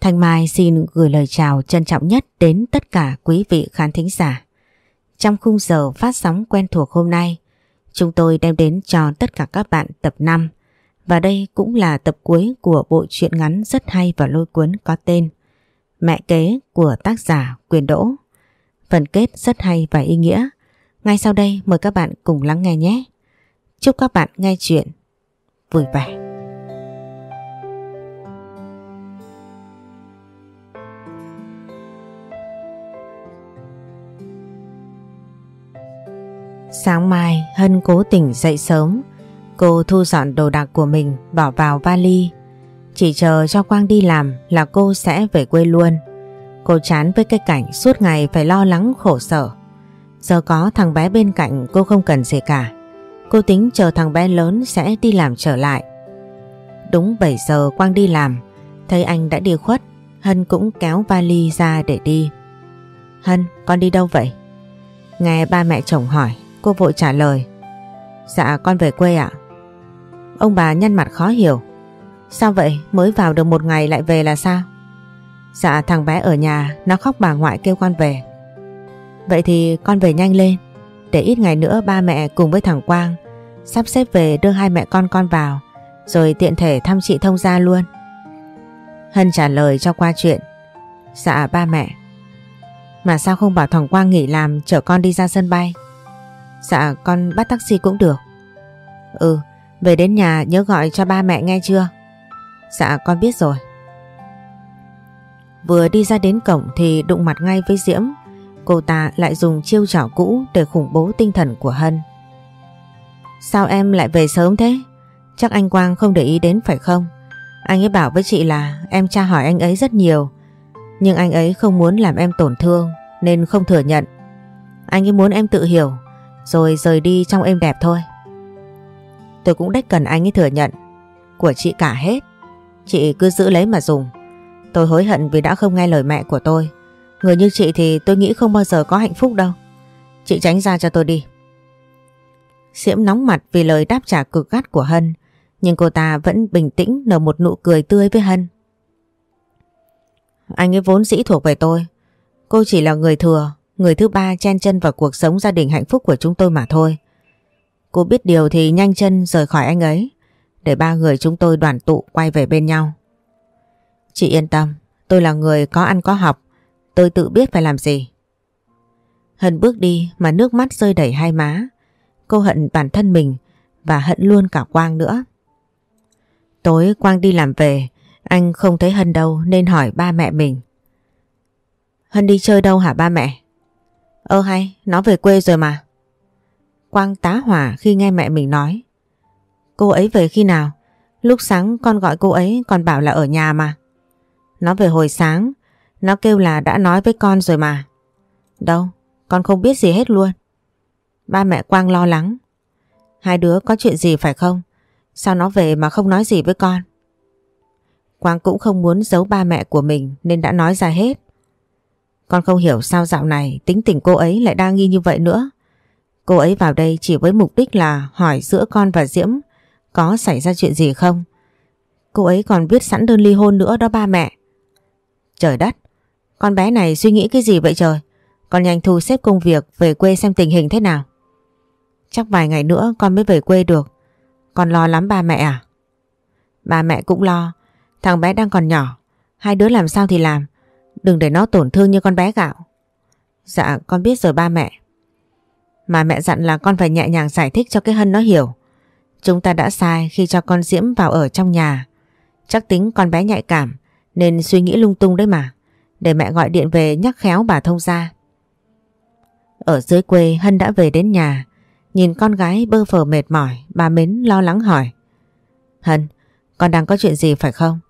Thanh Mai xin gửi lời chào trân trọng nhất đến tất cả quý vị khán thính giả. Trong khung giờ phát sóng quen thuộc hôm nay, chúng tôi đem đến cho tất cả các bạn tập 5 và đây cũng là tập cuối của bộ truyện ngắn rất hay và lôi cuốn có tên Mẹ kế của tác giả Quyền Đỗ. Phần kết rất hay và ý nghĩa. Ngay sau đây mời các bạn cùng lắng nghe nhé. Chúc các bạn nghe chuyện vui vẻ. Sáng mai, Hân cố tỉnh dậy sớm. Cô thu dọn đồ đạc của mình, bỏ vào vali. Chỉ chờ cho Quang đi làm là cô sẽ về quê luôn. Cô chán với cái cảnh suốt ngày phải lo lắng, khổ sở. Giờ có thằng bé bên cạnh, cô không cần gì cả. Cô tính chờ thằng bé lớn sẽ đi làm trở lại. Đúng 7 giờ Quang đi làm, Thấy anh đã đi khuất, Hân cũng kéo vali ra để đi. Hân, con đi đâu vậy? Nghe ba mẹ chồng hỏi. Cô vội trả lời. Dạ con về quê ạ. Ông bà nhăn mặt khó hiểu. Sao vậy? Mới vào được một ngày lại về là sao? Dạ thằng bé ở nhà, Nó khóc bà ngoại kêu con về. Vậy thì con về nhanh lên. Để ít ngày nữa ba mẹ cùng với thằng Quang Sắp xếp về đưa hai mẹ con con vào, Rồi tiện thể thăm chị thông gia luôn. Hân trả lời cho qua chuyện. Dạ ba mẹ. Mà sao không bảo thằng Quang nghỉ làm, Chở con đi ra sân bay? Dạ con bắt taxi cũng được. Ừ về đến nhà nhớ gọi cho ba mẹ nghe chưa? Dạ con biết rồi. Vừa đi ra đến cổng thì đụng mặt ngay với Diễm. Cô ta lại dùng chiêu trò cũ để khủng bố tinh thần của Hân. Sao em lại về sớm thế? Chắc anh Quang không để ý đến phải không? Anh ấy bảo với chị là em tra hỏi anh ấy rất nhiều. Nhưng anh ấy không muốn làm em tổn thương Nên không thừa nhận. Anh ấy muốn em tự hiểu rồi rời đi trong êm đẹp thôi. Tôi cũng đách cần anh ấy thừa nhận. Của chị cả hết. Chị cứ giữ lấy mà dùng. Tôi hối hận vì đã không nghe lời mẹ của tôi. Người như chị thì tôi nghĩ không bao giờ có hạnh phúc đâu. Chị tránh ra cho tôi đi. Diễm nóng mặt vì lời đáp trả cực gắt của Hân. Nhưng cô ta vẫn bình tĩnh nở một nụ cười tươi với Hân. Anh ấy vốn dĩ thuộc về tôi. Cô chỉ là người thừa người thứ ba chen chân vào cuộc sống gia đình hạnh phúc của chúng tôi mà thôi. Cô biết điều thì nhanh chân rời khỏi anh ấy, để ba người chúng tôi đoàn tụ quay về bên nhau. Chị yên tâm, tôi là người có ăn có học, tôi tự biết phải làm gì. Hân bước đi mà nước mắt rơi đầy hai má. Cô hận bản thân mình và hận luôn cả Quang nữa. Tối Quang đi làm về, anh không thấy Hân đâu nên hỏi ba mẹ mình. Hân đi chơi đâu hả ba mẹ? Ơ hay, nó về quê rồi mà. Quang tá hỏa khi nghe mẹ mình nói. Cô ấy về khi nào? Lúc sáng con gọi cô ấy còn bảo là ở nhà mà. Nó về hồi sáng, nó kêu là đã nói với con rồi mà. Đâu, con không biết gì hết luôn. Ba mẹ Quang lo lắng. Hai đứa có chuyện gì phải không? Sao nó về mà không nói gì với con? Quang cũng không muốn giấu ba mẹ của mình nên đã nói ra hết. Con không hiểu sao dạo này tính tình cô ấy lại đa nghi như vậy nữa. Cô ấy vào đây chỉ với mục đích là hỏi giữa con và Diễm có xảy ra chuyện gì không. Cô ấy còn viết sẵn đơn ly hôn nữa đó ba mẹ. Trời đất, con bé này suy nghĩ cái gì vậy trời? Con nhanh thu xếp công việc về quê xem tình hình thế nào. Chắc vài ngày nữa con mới về quê được. Con lo lắm ba mẹ à? Ba mẹ cũng lo. Thằng bé đang còn nhỏ. Hai đứa làm sao thì làm. Đừng để nó tổn thương như con bé gạo. Dạ con biết rồi ba mẹ. Mà mẹ dặn là con phải nhẹ nhàng giải thích cho cái Hân nó hiểu. Chúng ta đã sai khi cho con Diễm vào ở trong nhà. Chắc tính con bé nhạy cảm nên suy nghĩ lung tung đấy mà. Để mẹ gọi điện về nhắc khéo bà thông ra. Ở dưới quê Hân đã về đến nhà. Nhìn con gái bơ phờ mệt mỏi, bà Mến lo lắng hỏi. Hân, con đang có chuyện gì phải không?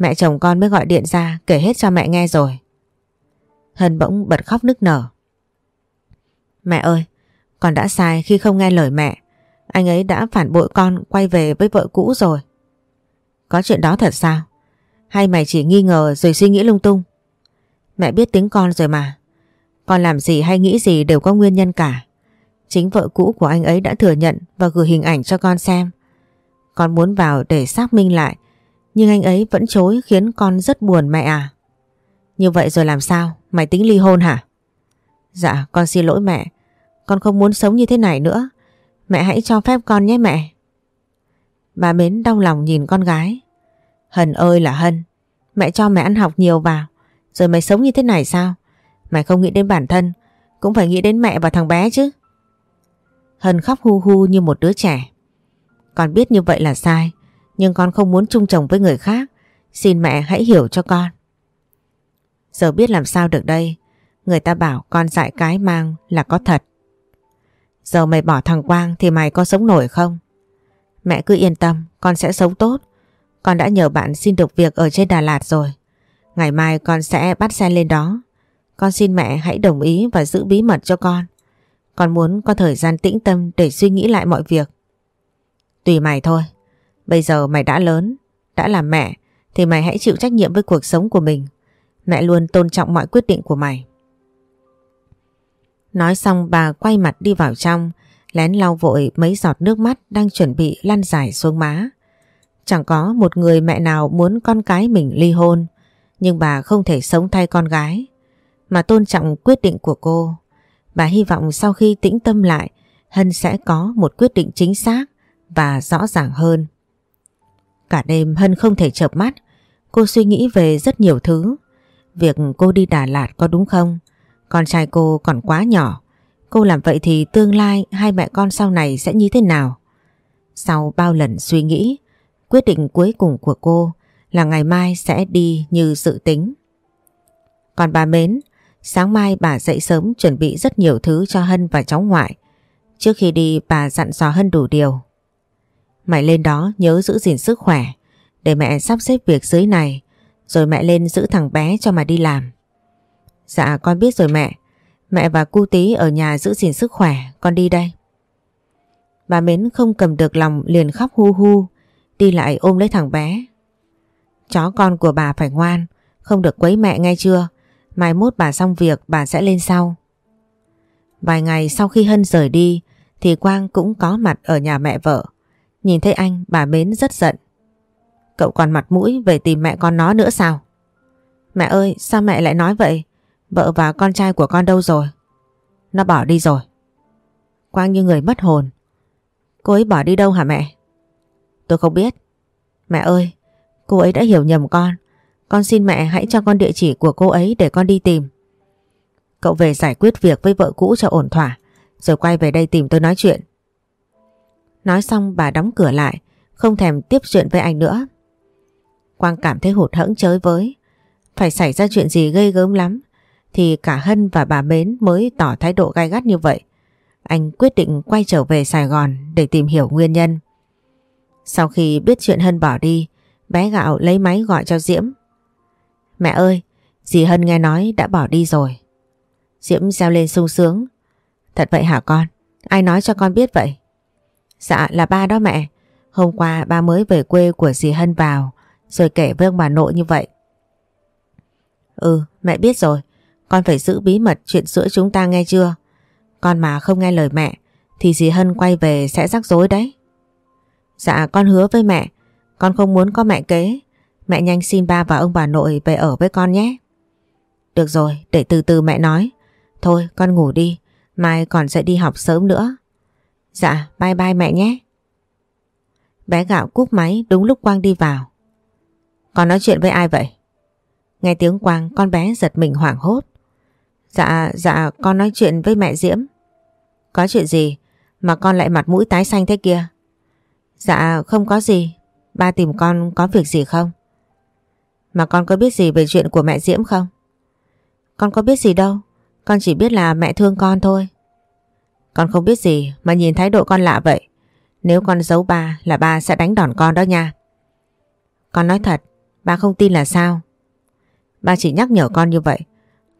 Mẹ chồng con mới gọi điện ra kể hết cho mẹ nghe rồi. Hân bỗng bật khóc nức nở. Mẹ ơi, con đã sai khi không nghe lời mẹ. Anh ấy đã phản bội con quay về với vợ cũ rồi. Có chuyện đó thật sao? Hay mày chỉ nghi ngờ rồi suy nghĩ lung tung? Mẹ biết tính con rồi mà. Con làm gì hay nghĩ gì đều có nguyên nhân cả. Chính vợ cũ của anh ấy đã thừa nhận và gửi hình ảnh cho con xem. Con muốn vào để xác minh lại nhưng anh ấy vẫn chối khiến con rất buồn mẹ à. Như vậy rồi làm sao? Mày tính ly hôn hả? Dạ con xin lỗi mẹ. Con không muốn sống như thế này nữa. Mẹ hãy cho phép con nhé mẹ. Bà Mến đau lòng nhìn con gái. Hân ơi là Hân. Mẹ cho mẹ ăn học nhiều vào. Rồi mày sống như thế này sao? Mày không nghĩ đến bản thân. Cũng phải nghĩ đến mẹ và thằng bé chứ. Hân khóc hu hu như một đứa trẻ. Con biết như vậy là sai. Nhưng con không muốn chung chồng với người khác. Xin mẹ hãy hiểu cho con. Giờ biết làm sao được đây. Người ta bảo con dại cái mang là có thật. Giờ mày bỏ thằng Quang thì mày có sống nổi không? Mẹ cứ yên tâm, con sẽ sống tốt. Con đã nhờ bạn xin được việc ở trên Đà Lạt rồi. Ngày mai con sẽ bắt xe lên đó. Con xin mẹ hãy đồng ý và giữ bí mật cho con. Con muốn có thời gian tĩnh tâm để suy nghĩ lại mọi việc. Tùy mày thôi. Bây giờ mày đã lớn, đã là mẹ thì mày hãy chịu trách nhiệm với cuộc sống của mình. Mẹ luôn tôn trọng mọi quyết định của mày. Nói xong bà quay mặt đi vào trong, lén lau vội mấy giọt nước mắt đang chuẩn bị lăn dài xuống má. Chẳng có một người mẹ nào muốn con cái mình ly hôn, nhưng bà không thể sống thay con gái, mà tôn trọng quyết định của cô. Bà hy vọng sau khi tĩnh tâm lại, Hân sẽ có một quyết định chính xác và rõ ràng hơn. Cả đêm Hân không thể chợp mắt, cô suy nghĩ về rất nhiều thứ. Việc cô đi Đà Lạt có đúng không? Con trai cô còn quá nhỏ. Cô làm vậy thì tương lai hai mẹ con sau này sẽ như thế nào? Sau bao lần suy nghĩ, quyết định cuối cùng của cô là ngày mai sẽ đi như dự tính. Còn bà Mến, sáng mai bà dậy sớm chuẩn bị rất nhiều thứ cho Hân và cháu ngoại. Trước khi đi bà dặn dò Hân đủ điều. Mày lên đó nhớ giữ gìn sức khỏe, để mẹ sắp xếp việc dưới này, rồi mẹ lên giữ thằng bé cho mà đi làm. Dạ con biết rồi mẹ. Mẹ và cu tí ở nhà giữ gìn sức khỏe, con đi đây. Bà Mến không cầm được lòng liền khóc hu hu, đi lại ôm lấy thằng bé. Chó con của bà phải ngoan, không được quấy mẹ ngay chưa? Mai mốt bà xong việc bà sẽ lên sau. Vài ngày sau khi Hân rời đi thì Quang cũng có mặt ở nhà mẹ vợ. Nhìn thấy anh bà Mến rất giận. Cậu còn mặt mũi về tìm mẹ con nó nữa sao? Mẹ ơi sao mẹ lại nói vậy? Vợ và con trai của con đâu rồi? Nó bỏ đi rồi. Quang như người mất hồn. Cô ấy bỏ đi đâu hả mẹ? Tôi không biết. Mẹ ơi, cô ấy đã hiểu nhầm con. Con xin mẹ hãy cho con địa chỉ của cô ấy để con đi tìm. Cậu về giải quyết việc với vợ cũ cho ổn thỏa, rồi quay về đây tìm tôi nói chuyện. Nói xong bà đóng cửa lại, không thèm tiếp chuyện với anh nữa. Quang cảm thấy hụt hẫng chới với. Phải xảy ra chuyện gì gây gớm lắm thì cả Hân và bà Mến mới tỏ thái độ gai gắt như vậy. Anh quyết định quay trở về Sài Gòn để tìm hiểu nguyên nhân. Sau khi biết chuyện Hân bỏ đi, bé gạo lấy máy gọi cho Diễm. Mẹ ơi, dì Hân nghe nói đã bỏ đi rồi. Diễm reo lên sung sướng. Thật vậy hả con? Ai nói cho con biết vậy? Dạ là ba đó mẹ. Hôm qua ba mới về quê của dì Hân vào rồi kể với ông bà nội như vậy. Ừ, mẹ biết rồi. Con phải giữ bí mật chuyện giữa chúng ta nghe chưa? Con mà không nghe lời mẹ thì dì Hân quay về sẽ rắc rối đấy. Dạ con hứa với mẹ, con không muốn có mẹ kế. Mẹ nhanh xin ba và ông bà nội về ở với con nhé. Được rồi, để từ từ mẹ nói. Thôi con ngủ đi, mai còn sẽ đi học sớm nữa. Dạ, bye bye mẹ nhé. Bé gạo cúp máy đúng lúc Quang đi vào. Con nói chuyện với ai vậy? Nghe tiếng Quang con bé giật mình hoảng hốt. Dạ, dạ con nói chuyện với mẹ Diễm. Có chuyện gì mà con lại mặt mũi tái xanh thế kia? Dạ không có gì, ba tìm con có việc gì không? Mà con có biết gì về chuyện của mẹ Diễm không? Con có biết gì đâu, con chỉ biết là mẹ thương con thôi. Con không biết gì mà nhìn thái độ con lạ vậy. Nếu con giấu ba là ba sẽ đánh đòn con đó nha. Con nói thật, ba không tin là sao? Ba chỉ nhắc nhở con như vậy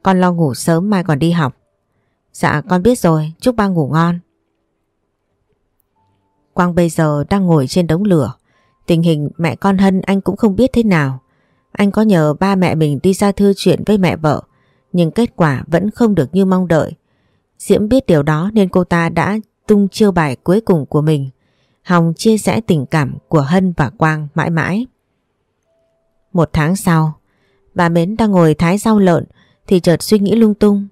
con lo ngủ sớm mai còn đi học. Dạ con biết rồi, chúc ba ngủ ngon. Quang bây giờ đang ngồi trên đống lửa. Tình hình mẹ con Hân anh cũng không biết thế nào. Anh có nhờ ba mẹ mình đi ra thư chuyện với mẹ vợ, nhưng kết quả vẫn không được như mong đợi. Diễm biết điều đó nên cô ta đã tung chiêu bài cuối cùng của mình. Hồng chia sẻ tình cảm của Hân và Quang mãi mãi. Một tháng sau, Bà Mến đang ngồi thái rau lợn thì chợt suy nghĩ lung tung.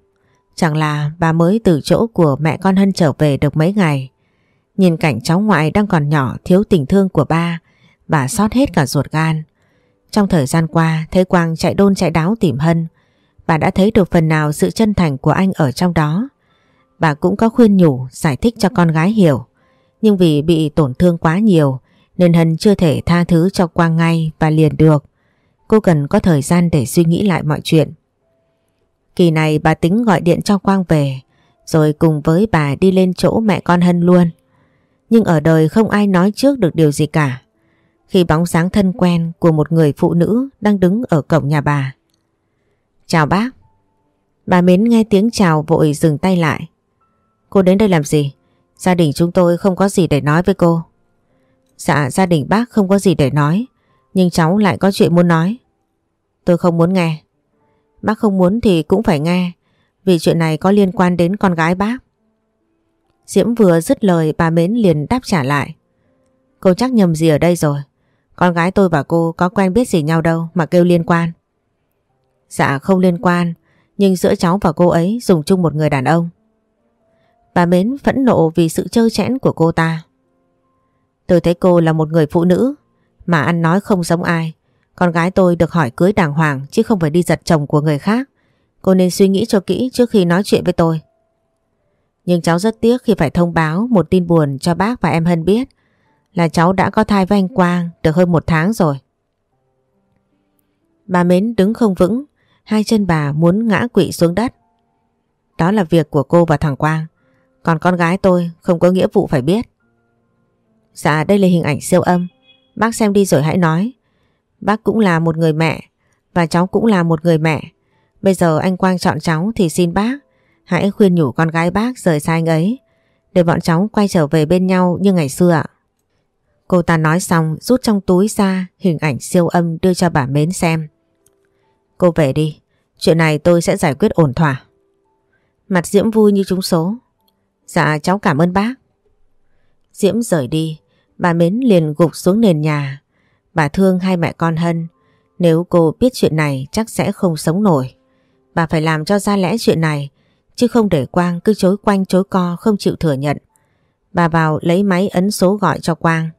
Chẳng là bà mới từ chỗ của mẹ con Hân trở về được mấy ngày. Nhìn cảnh cháu ngoại đang còn nhỏ thiếu tình thương của ba, bà xót hết cả ruột gan. Trong thời gian qua, thấy Quang chạy đôn chạy đáo tìm Hân, bà đã thấy được phần nào sự chân thành của anh ở trong đó. Bà cũng có khuyên nhủ, giải thích cho con gái hiểu. Nhưng vì bị tổn thương quá nhiều, nên Hân chưa thể tha thứ cho Quang ngay và liền được. Cô cần có thời gian để suy nghĩ lại mọi chuyện. Kỳ này bà tính gọi điện cho Quang về, rồi cùng với bà đi lên chỗ mẹ con Hân luôn. Nhưng ở đời không ai nói trước được điều gì cả. Khi bóng dáng thân quen của một người phụ nữ đang đứng ở cổng nhà bà. Chào bác. Bà Mến nghe tiếng chào vội dừng tay lại. Cô đến đây làm gì? Gia đình chúng tôi không có gì để nói với cô. Dạ gia đình bác không có gì để nói, Nhưng cháu lại có chuyện muốn nói. Tôi không muốn nghe. Bác không muốn thì cũng phải nghe, Vì chuyện này có liên quan đến con gái bác. Diễm vừa dứt lời, bà Mến liền đáp trả lại. Cô chắc nhầm gì ở đây rồi. Con gái tôi và cô có quen biết gì nhau đâu mà kêu liên quan. Dạ không liên quan, Nhưng giữa cháu và cô ấy dùng chung một người đàn ông. Bà Mến phẫn nộ vì sự trơ chẽn của cô ta Tôi thấy cô là một người phụ nữ mà ăn nói không giống ai. Con gái tôi được hỏi cưới đàng hoàng chứ không phải đi giật chồng của người khác. Cô nên suy nghĩ cho kỹ trước khi nói chuyện với tôi. Nhưng cháu rất tiếc khi phải thông báo một tin buồn cho bác và em Hân biết là cháu đã có thai với anh Quang được hơn một tháng rồi. Bà Mến đứng không vững, hai chân bà muốn ngã quỵ xuống đất. Đó là việc của cô và thằng Quang, còn con gái tôi không có nghĩa vụ phải biết. Dạ đây là hình ảnh siêu âm. Bác xem đi rồi hãy nói. Bác cũng là một người mẹ và cháu cũng là một người mẹ. Bây giờ anh Quang chọn cháu thì xin bác hãy khuyên nhủ con gái bác rời xa anh ấy để bọn cháu quay trở về bên nhau như ngày xưa ạ. Cô ta nói xong rút trong túi ra hình ảnh siêu âm đưa cho bà Mến xem. Cô về đi, chuyện này tôi sẽ giải quyết ổn thỏa. Mặt Diễm vui như trúng số. Dạ cháu cảm ơn bác. Diễm rời đi, bà Mến liền gục xuống nền nhà. Bà thương hai mẹ con Hân, nếu cô biết chuyện này chắc sẽ không sống nổi. Bà phải làm cho ra lẽ chuyện này, chứ không để Quang cứ chối quanh chối co không chịu thừa nhận. Bà vào lấy máy ấn số gọi cho Quang.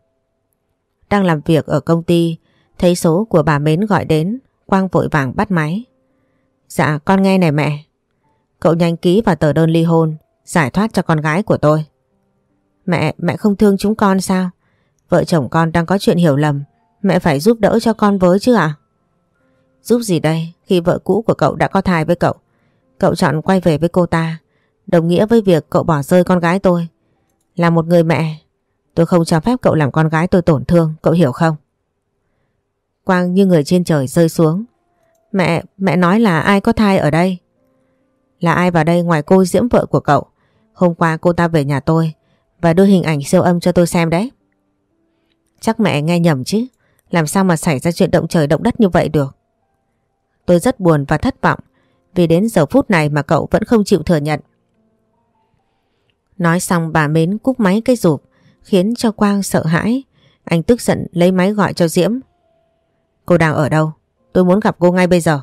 Đang làm việc ở công ty, thấy số của bà Mến gọi đến, Quang vội vàng bắt máy. Dạ con nghe này mẹ. Cậu nhanh ký vào tờ đơn ly hôn, giải thoát cho con gái của tôi. Mẹ, mẹ không thương chúng con sao? Vợ chồng con đang có chuyện hiểu lầm. Mẹ phải giúp đỡ cho con với chứ ạ? Giúp gì đây khi vợ cũ của cậu đã có thai với cậu? Cậu chọn quay về với cô ta. Đồng nghĩa với việc cậu bỏ rơi con gái tôi. Là một người mẹ, tôi không cho phép cậu làm con gái tôi tổn thương, cậu hiểu không? Quang như người trên trời rơi xuống. Mẹ, mẹ nói là ai có thai ở đây? Là ai vào đây ngoài cô Diễm vợ của cậu? Hôm qua cô ta về nhà tôi và đưa hình ảnh siêu âm cho tôi xem đấy. Chắc mẹ nghe nhầm chứ, làm sao mà xảy ra chuyện động trời động đất như vậy được. Tôi rất buồn và thất vọng vì đến giờ phút này mà cậu vẫn không chịu thừa nhận. Nói xong bà Mến cúp máy cây rụp khiến cho Quang sợ hãi. Anh tức giận lấy máy gọi cho Diễm. Cô đang ở đâu? Tôi muốn gặp cô ngay bây giờ.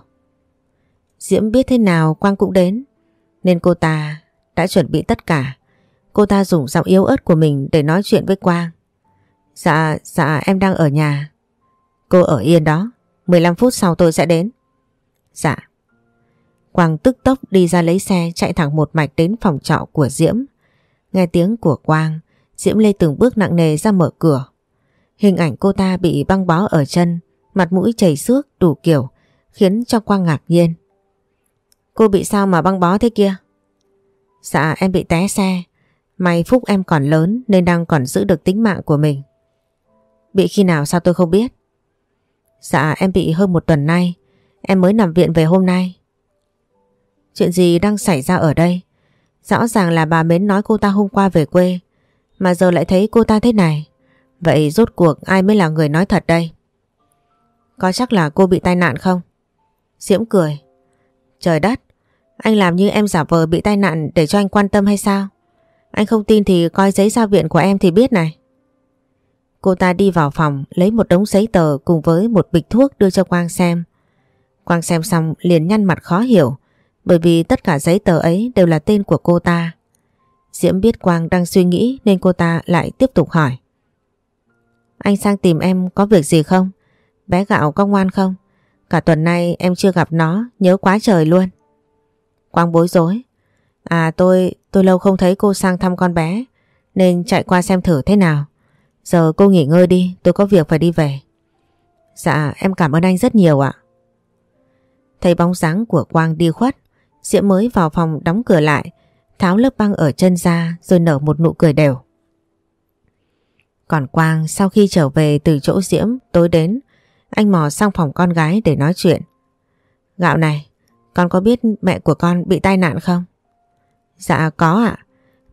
Diễm biết thế nào Quang cũng đến nên cô ta đã chuẩn bị tất cả Cô ta dùng giọng yếu ớt của mình để nói chuyện với Quang. Dạ, dạ em đang ở nhà. Cô ở yên đó, 15 phút sau tôi sẽ đến. Dạ. Quang tức tốc đi ra lấy xe chạy thẳng một mạch đến phòng trọ của Diễm. Nghe tiếng của Quang, Diễm lê từng bước nặng nề ra mở cửa. Hình ảnh cô ta bị băng bó ở chân, mặt mũi chảy xước đủ kiểu, khiến cho Quang ngạc nhiên. Cô bị sao mà băng bó thế kia? Dạ em bị té xe, May phúc em còn lớn nên đang còn giữ được tính mạng của mình. Bị khi nào sao tôi không biết? Dạ em bị hơn một tuần nay. Em mới nằm viện về hôm nay. Chuyện gì đang xảy ra ở đây? Rõ ràng là bà Mến nói cô ta hôm qua về quê. Mà giờ lại thấy cô ta thế này. Vậy rốt cuộc ai mới là người nói thật đây? Có chắc là cô bị tai nạn không? Diễm cười. Trời đất, anh làm như em giả vờ bị tai nạn để cho anh quan tâm hay sao? Anh không tin thì coi giấy ra viện của em thì biết này. Cô ta đi vào phòng lấy một đống giấy tờ cùng với một bịch thuốc đưa cho Quang xem. Quang xem xong liền nhăn mặt khó hiểu bởi vì tất cả giấy tờ ấy đều là tên của cô ta. Diễm biết Quang đang suy nghĩ nên cô ta lại tiếp tục hỏi. Anh sang tìm em có việc gì không? Bé gạo có ngoan không? Cả tuần nay em chưa gặp nó, nhớ quá trời luôn. Quang bối rối. À tôi, tôi lâu không thấy cô sang thăm con bé, nên chạy qua xem thử thế nào. Giờ cô nghỉ ngơi đi, tôi có việc phải đi về. Dạ, em cảm ơn anh rất nhiều ạ. Thấy bóng dáng của Quang đi khuất, Diễm mới vào phòng đóng cửa lại, tháo lớp băng ở chân ra rồi nở một nụ cười đều. Còn Quang sau khi trở về từ chỗ Diễm tối đến, anh mò sang phòng con gái để nói chuyện. Gạo này, con có biết mẹ của con bị tai nạn không? Dạ có ạ.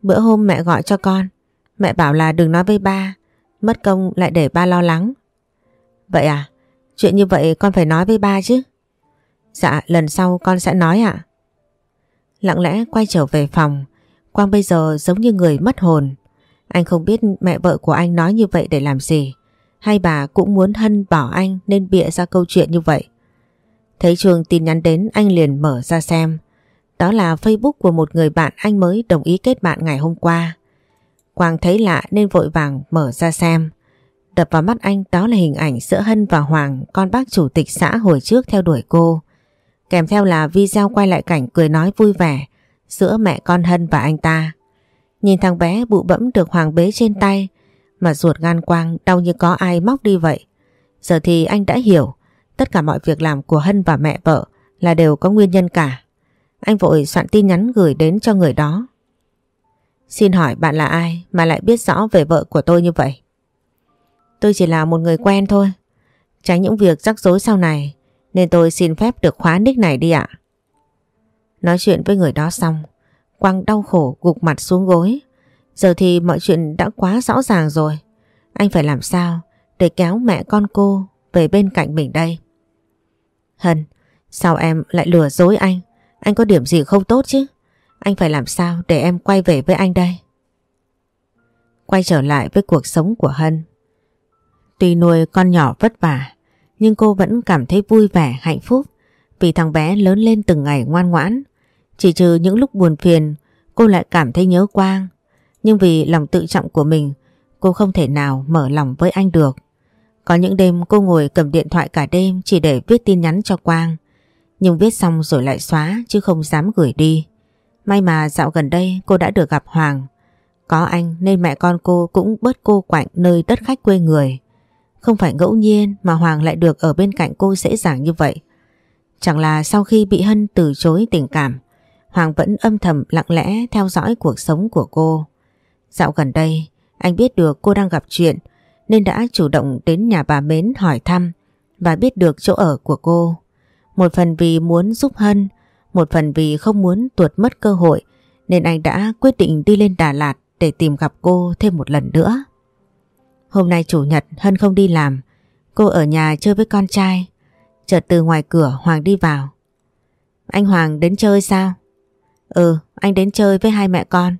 Bữa hôm mẹ gọi cho con, mẹ bảo là đừng nói với ba, mất công lại để ba lo lắng. Vậy à? Chuyện như vậy con phải nói với ba chứ? Dạ lần sau con sẽ nói ạ. Lặng lẽ quay trở về phòng, Quang bây giờ giống như người mất hồn. Anh không biết mẹ vợ của anh nói như vậy để làm gì. Hay bà cũng muốn Hân bỏ anh nên bịa ra câu chuyện như vậy. Thấy chuông tin nhắn đến anh liền mở ra xem. Đó là Facebook của một người bạn anh mới đồng ý kết bạn ngày hôm qua. Quang thấy lạ nên vội vàng mở ra xem. Đập vào mắt anh đó là hình ảnh giữa Hân và Hoàng, con bác chủ tịch xã hồi trước theo đuổi cô. Kèm theo là video quay lại cảnh cười nói vui vẻ giữa mẹ con Hân và anh ta. Nhìn thằng bé bụ bẫm được Hoàng bế trên tay mà ruột gan quang đau như có ai móc đi vậy. Giờ thì anh đã hiểu tất cả mọi việc làm của Hân và mẹ vợ là đều có nguyên nhân cả. Anh vội soạn tin nhắn gửi đến cho người đó. Xin hỏi bạn là ai mà lại biết rõ về vợ của tôi như vậy? Tôi chỉ là một người quen thôi. Tránh những việc rắc rối sau này nên tôi xin phép được khóa nick này đi ạ. Nói chuyện với người đó xong, Quang đau khổ gục mặt xuống gối. Giờ thì mọi chuyện đã quá rõ ràng rồi. Anh phải làm sao để kéo mẹ con cô về bên cạnh mình đây? Hân, sao em lại lừa dối anh? Anh có điểm gì không tốt chứ? Anh phải làm sao để em quay về với anh đây? Quay trở lại với cuộc sống của Hân. Tuy nuôi con nhỏ vất vả, nhưng cô vẫn cảm thấy vui vẻ, hạnh phúc vì thằng bé lớn lên từng ngày ngoan ngoãn. Chỉ trừ những lúc buồn phiền, cô lại cảm thấy nhớ Quang. Nhưng vì lòng tự trọng của mình, cô không thể nào mở lòng với anh được. Có những đêm cô ngồi cầm điện thoại cả đêm chỉ để viết tin nhắn cho Quang. Nhưng viết xong rồi lại xóa chứ không dám gửi đi. May mà dạo gần đây cô đã được gặp Hoàng. Có anh nên mẹ con cô cũng bớt cô quạnh nơi đất khách quê người. Không phải ngẫu nhiên mà Hoàng lại được ở bên cạnh cô dễ dàng như vậy. Chẳng là sau khi bị Hân từ chối tình cảm, Hoàng vẫn âm thầm lặng lẽ theo dõi cuộc sống của cô. Dạo gần đây, anh biết được cô đang gặp chuyện nên đã chủ động đến nhà bà Mến hỏi thăm và biết được chỗ ở của cô. Một phần vì muốn giúp Hân, một phần vì không muốn tuột mất cơ hội nên anh đã quyết định đi lên Đà Lạt để tìm gặp cô thêm một lần nữa. Hôm nay chủ nhật Hân không đi làm, cô ở nhà chơi với con trai. Chợt từ ngoài cửa Hoàng đi vào. Anh Hoàng đến chơi sao? Ừ, anh đến chơi với hai mẹ con.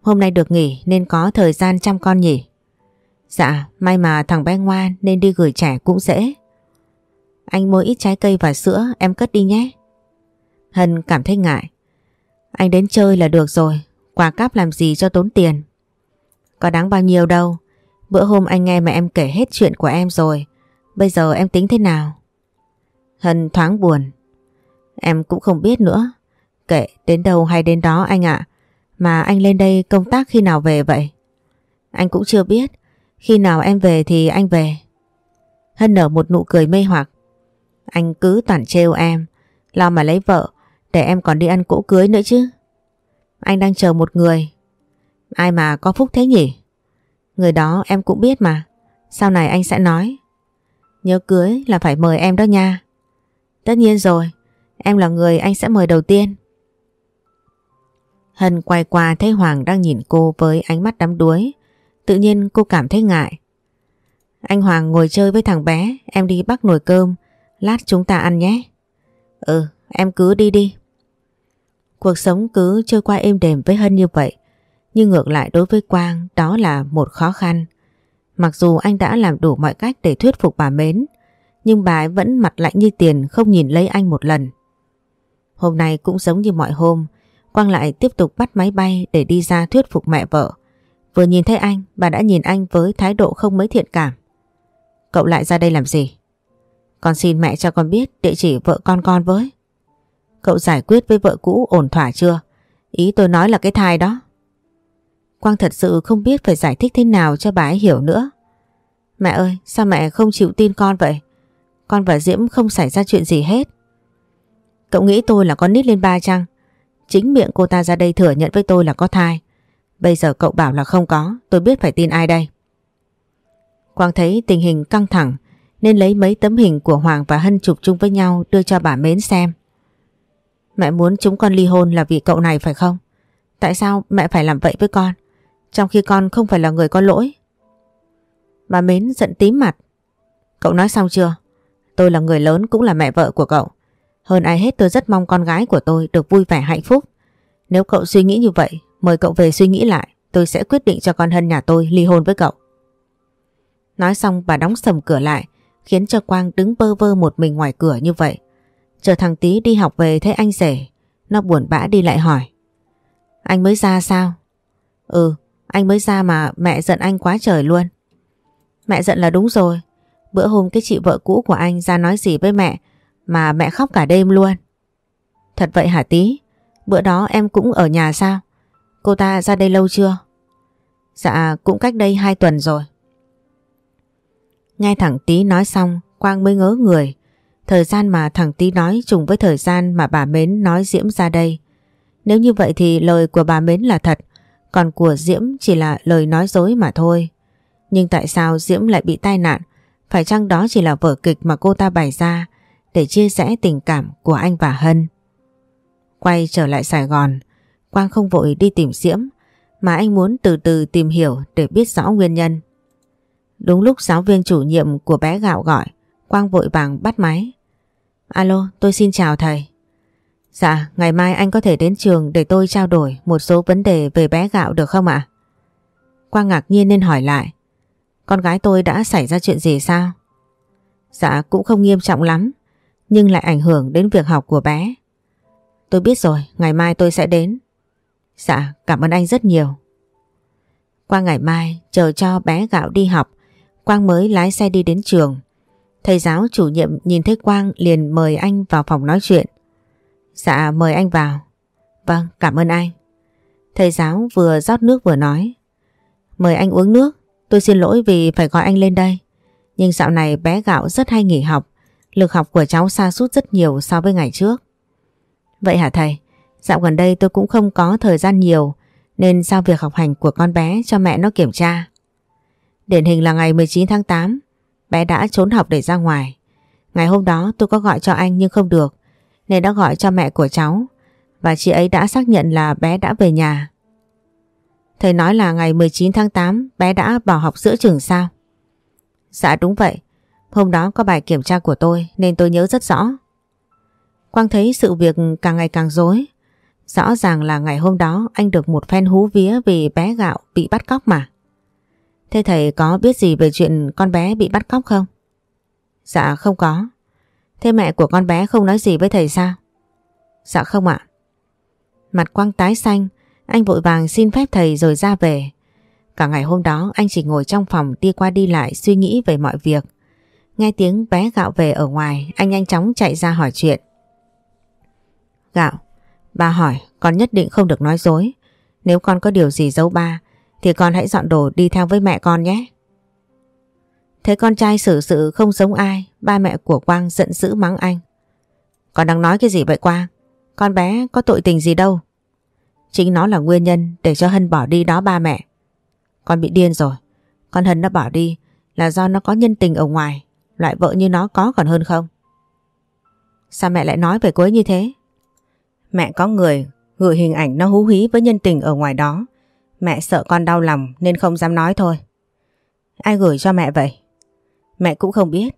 Hôm nay được nghỉ nên có thời gian chăm con nhỉ? Dạ, may mà thằng bé ngoan nên đi gửi trẻ cũng dễ. Anh mua ít trái cây và sữa em cất đi nhé. Hân cảm thấy ngại. Anh đến chơi là được rồi, quà cáp làm gì cho tốn tiền. Có đáng bao nhiêu đâu, bữa hôm anh nghe mẹ em kể hết chuyện của em rồi, bây giờ em tính thế nào? Hân thoáng buồn. Em cũng không biết nữa, kệ đến đâu hay đến đó anh ạ, mà anh lên đây công tác khi nào về vậy? Anh cũng chưa biết, khi nào em về thì anh về. Hân nở một nụ cười mê hoặc. Anh cứ toàn trêu em, lo mà lấy vợ, để em còn đi ăn cỗ cưới nữa chứ. Anh đang chờ một người. Ai mà có phúc thế nhỉ? Người đó em cũng biết mà. Sau này anh sẽ nói. Nhớ cưới là phải mời em đó nha. Tất nhiên rồi. Em là người anh sẽ mời đầu tiên. Hân quay qua thấy Hoàng đang nhìn cô với ánh mắt đắm đuối. Tự nhiên cô cảm thấy ngại. Anh Hoàng ngồi chơi với thằng bé, em đi bắt nồi cơm, lát chúng ta ăn nhé. Ừ, em cứ đi đi. Cuộc sống cứ trôi qua êm đềm với Hân như vậy, nhưng ngược lại đối với Quang đó là một khó khăn. Mặc dù anh đã làm đủ mọi cách để thuyết phục bà Mến, nhưng bà ấy vẫn mặt lạnh như tiền không nhìn lấy anh một lần. Hôm nay cũng giống như mọi hôm, Quang lại tiếp tục bắt máy bay để đi ra thuyết phục mẹ vợ. Vừa nhìn thấy anh, bà đã nhìn anh với thái độ không mấy thiện cảm. Cậu lại ra đây làm gì? Con xin mẹ cho con biết địa chỉ vợ con con với. Cậu giải quyết với vợ cũ ổn thỏa chưa? Ý tôi nói là cái thai đó. Quang thật sự không biết phải giải thích thế nào cho bà ấy hiểu nữa. Mẹ ơi, sao mẹ không chịu tin con vậy? Con và Diễm không xảy ra chuyện gì hết. Cậu nghĩ tôi là con nít lên ba chăng? Chính miệng cô ta ra đây thừa nhận với tôi là có thai. Bây giờ cậu bảo là không có, tôi biết phải tin ai đây. Quang thấy tình hình căng thẳng nên lấy mấy tấm hình của Hoàng và Hân chụp chung với nhau đưa cho bà Mến xem. Mẹ muốn chúng con ly hôn là vì cậu này phải không? Tại sao mẹ phải làm vậy với con? Trong khi con không phải là người có lỗi. Bà Mến giận tím mặt. Cậu nói xong chưa? Tôi là người lớn cũng là mẹ vợ của cậu. Hơn ai hết tôi rất mong con gái của tôi được vui vẻ hạnh phúc. Nếu cậu suy nghĩ như vậy, mời cậu về suy nghĩ lại. Tôi sẽ quyết định cho con Hân nhà tôi ly hôn với cậu. Nói xong bà đóng sầm cửa lại, khiến cho Quang đứng bơ vơ một mình ngoài cửa như vậy. Chờ thằng Tý đi học về thấy anh rể, nó buồn bã đi lại hỏi. Anh mới ra sao? Ừ, anh mới ra mà mẹ giận anh quá trời luôn. Mẹ giận là đúng rồi. Bữa hôm cái chị vợ cũ của anh ra nói gì với mẹ mà mẹ khóc cả đêm luôn. Thật vậy hả tí? Bữa đó em cũng ở nhà sao? Cô ta ra đây lâu chưa? Dạ cũng cách đây 2 tuần rồi. Nghe thằng Tý nói xong Quang mới ngớ người. Thời gian mà thằng Tý nói trùng với thời gian mà bà Mến nói Diễm ra đây. Nếu như vậy thì lời của bà Mến là thật, còn của Diễm chỉ là lời nói dối mà thôi. Nhưng tại sao Diễm lại bị tai nạn? Phải chăng đó chỉ là vở kịch mà cô ta bày ra để chia sẻ tình cảm của anh và Hân? Quay trở lại Sài Gòn, Quang không vội đi tìm Diễm, mà anh muốn từ từ tìm hiểu để biết rõ nguyên nhân. Đúng lúc giáo viên chủ nhiệm của bé gạo gọi, Quang vội vàng bắt máy. Alo, tôi xin chào thầy. Dạ, ngày mai anh có thể đến trường để tôi trao đổi một số vấn đề về bé gạo được không ạ? Quang ngạc nhiên nên hỏi lại. Con gái tôi đã xảy ra chuyện gì sao? Dạ cũng không nghiêm trọng lắm, nhưng lại ảnh hưởng đến việc học của bé. Tôi biết rồi, ngày mai tôi sẽ đến. Dạ, cảm ơn anh rất nhiều. Qua ngày mai, chờ cho bé gạo đi học, Quang mới lái xe đi đến trường. Thầy giáo chủ nhiệm nhìn thấy Quang liền mời anh vào phòng nói chuyện. Dạ mời anh vào. Vâng cảm ơn anh. Thầy giáo vừa rót nước vừa nói. Mời anh uống nước. Tôi xin lỗi vì phải gọi anh lên đây. Nhưng dạo này bé gạo rất hay nghỉ học. Lực học của cháu xa sút rất nhiều so với ngày trước. Vậy hả thầy? Dạo gần đây tôi cũng không có thời gian nhiều, nên giao việc học hành của con bé cho mẹ nó kiểm tra. Điển hình là ngày 19 tháng 8 bé đã trốn học để ra ngoài. Ngày hôm đó tôi có gọi cho anh nhưng không được, nên đã gọi cho mẹ của cháu, và chị ấy đã xác nhận là bé đã về nhà. Thầy nói là ngày 19 tháng 8 bé đã bỏ học giữa trường sao? Dạ đúng vậy. Hôm đó có bài kiểm tra của tôi nên tôi nhớ rất rõ. Quang thấy sự việc càng ngày càng dối. Rõ ràng là ngày hôm đó anh được một phen hú vía vì bé gạo bị bắt cóc mà. Thế thầy có biết gì về chuyện con bé bị bắt cóc không? Dạ không có. Thế mẹ của con bé không nói gì với thầy sao? Dạ không ạ. Mặt quang tái xanh, anh vội vàng xin phép thầy rồi ra về. Cả ngày hôm đó anh chỉ ngồi trong phòng đi qua đi lại suy nghĩ về mọi việc. Nghe tiếng bé gạo về ở ngoài, anh nhanh chóng chạy ra hỏi chuyện. Gạo, ba hỏi con nhất định không được nói dối. Nếu con có điều gì giấu ba, thì con hãy dọn đồ đi theo với mẹ con nhé. Thấy con trai xử sự không giống ai, ba mẹ của Quang giận dữ mắng anh. Con đang nói cái gì vậy Quang? Con bé có tội tình gì đâu. Chính nó là nguyên nhân để cho Hân bỏ đi đó ba mẹ. Con bị điên rồi. Con Hân nó bỏ đi là do nó có nhân tình ở ngoài. Loại vợ như nó có còn hơn không? Sao mẹ lại nói về cô ấy như thế? Mẹ có người gửi hình ảnh nó hú hí với nhân tình ở ngoài đó. Mẹ sợ con đau lòng nên không dám nói thôi. Ai gửi cho mẹ vậy? Mẹ cũng không biết.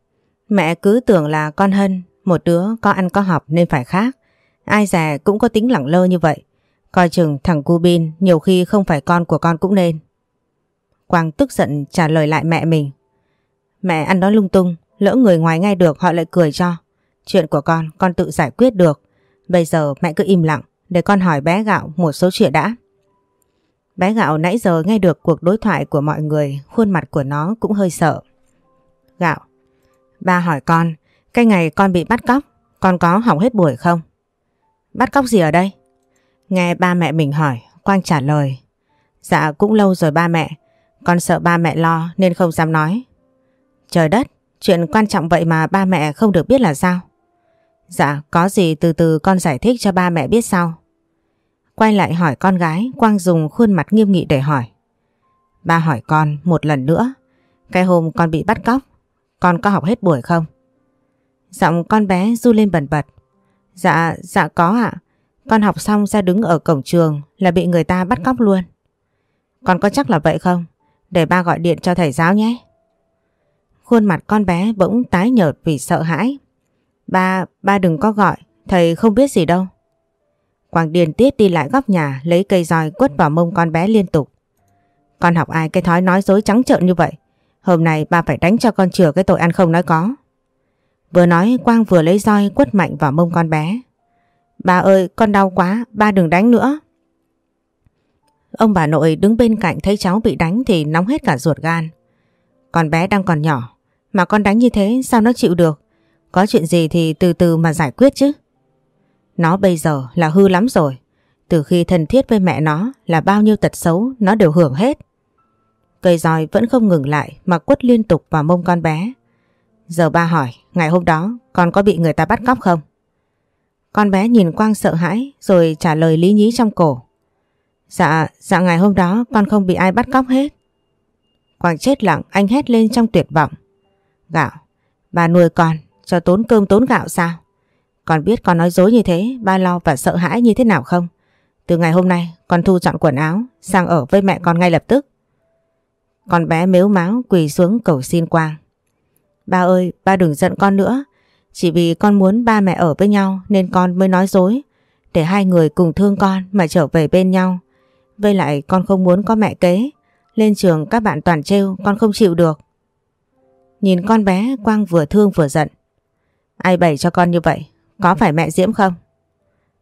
Mẹ cứ tưởng là con Hân, một đứa có ăn có học nên phải khác. Ai già cũng có tính lẳng lơ như vậy. Coi chừng thằng cu bin nhiều khi không phải con của con cũng nên. Quang tức giận trả lời lại mẹ mình. Mẹ ăn nói lung tung, lỡ người ngoài nghe được họ lại cười cho. Chuyện của con, con tự giải quyết được. Bây giờ mẹ cứ im lặng, để con hỏi bé gạo một số chuyện đã. Bé gạo nãy giờ nghe được cuộc đối thoại của mọi người, khuôn mặt của nó cũng hơi sợ. Gạo, ba hỏi con, cái ngày con bị bắt cóc, con có hỏng hết buổi không? Bắt cóc gì ở đây? Nghe ba mẹ mình hỏi, Quang trả lời. Dạ cũng lâu rồi ba mẹ, con sợ ba mẹ lo nên không dám nói. Trời đất, chuyện quan trọng vậy mà ba mẹ không được biết là sao? Dạ, có gì từ từ con giải thích cho ba mẹ biết sau. Quay lại hỏi con gái, Quang dùng khuôn mặt nghiêm nghị để hỏi. Ba hỏi con một lần nữa, cái hôm con bị bắt cóc, con có học hết buổi không? Giọng con bé du lên bần bật. Dạ, dạ có ạ. Con học xong ra đứng ở cổng trường là bị người ta bắt cóc luôn. Con có chắc là vậy không? Để ba gọi điện cho thầy giáo nhé. Khuôn mặt con bé bỗng tái nhợt vì sợ hãi. Ba, ba đừng có gọi, thầy không biết gì đâu. Quang điền tiết đi lại góc nhà lấy cây roi quất vào mông con bé liên tục. Con học ai cái thói nói dối trắng trợn như vậy? Hôm nay ba phải đánh cho con chừa cái tội ăn không nói có. Vừa nói Quang vừa lấy roi quất mạnh vào mông con bé. Ba ơi con đau quá, ba đừng đánh nữa. Ông bà nội đứng bên cạnh thấy cháu bị đánh thì nóng hết cả ruột gan. Con bé đang còn nhỏ, mà con đánh như thế sao nó chịu được? Có chuyện gì thì từ từ mà giải quyết chứ. Nó bây giờ là hư lắm rồi. Từ khi thân thiết với mẹ nó là bao nhiêu tật xấu nó đều hưởng hết. Cây roi vẫn không ngừng lại mà quất liên tục vào mông con bé. Giờ ba hỏi, ngày hôm đó con có bị người ta bắt cóc không? Con bé nhìn Quang sợ hãi rồi trả lời lý nhí trong cổ. Dạ, dạ ngày hôm đó con không bị ai bắt cóc hết. Quang chết lặng anh hét lên trong tuyệt vọng. Gạo, bà nuôi con cho tốn cơm tốn gạo sao? Con biết con nói dối như thế, ba lo và sợ hãi như thế nào không? Từ ngày hôm nay con thu dọn quần áo sang ở với mẹ con ngay lập tức. Con bé mếu máu quỳ xuống cầu xin Quang. Ba ơi, ba đừng giận con nữa. Chỉ vì con muốn ba mẹ ở với nhau nên con mới nói dối. Để hai người cùng thương con mà trở về bên nhau. Với lại con không muốn có mẹ kế. Lên trường các bạn toàn trêu con không chịu được. Nhìn con bé Quang vừa thương vừa giận. Ai bày cho con như vậy? Có phải mẹ Diễm không?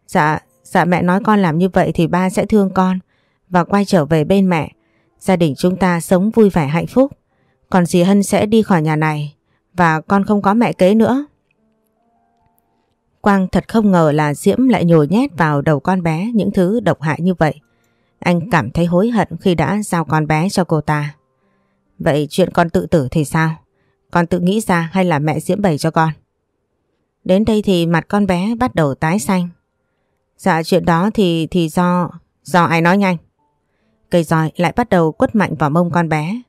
Dạ, dạ mẹ nói con làm như vậy thì ba sẽ thương con và quay trở về bên mẹ. Gia đình chúng ta sống vui vẻ hạnh phúc. Còn dì Hân sẽ đi khỏi nhà này và con không có mẹ kế nữa. Quang thật không ngờ là Diễm lại nhồi nhét vào đầu con bé những thứ độc hại như vậy. Anh cảm thấy hối hận khi đã giao con bé cho cô ta. Vậy chuyện con tự tử thì sao? Con tự nghĩ ra hay là mẹ Diễm bày cho con? Đến đây thì mặt con bé bắt đầu tái xanh. Dạ chuyện đó thì thì do... Do ai nói nhanh? Cây roi lại bắt đầu quất mạnh vào mông con bé.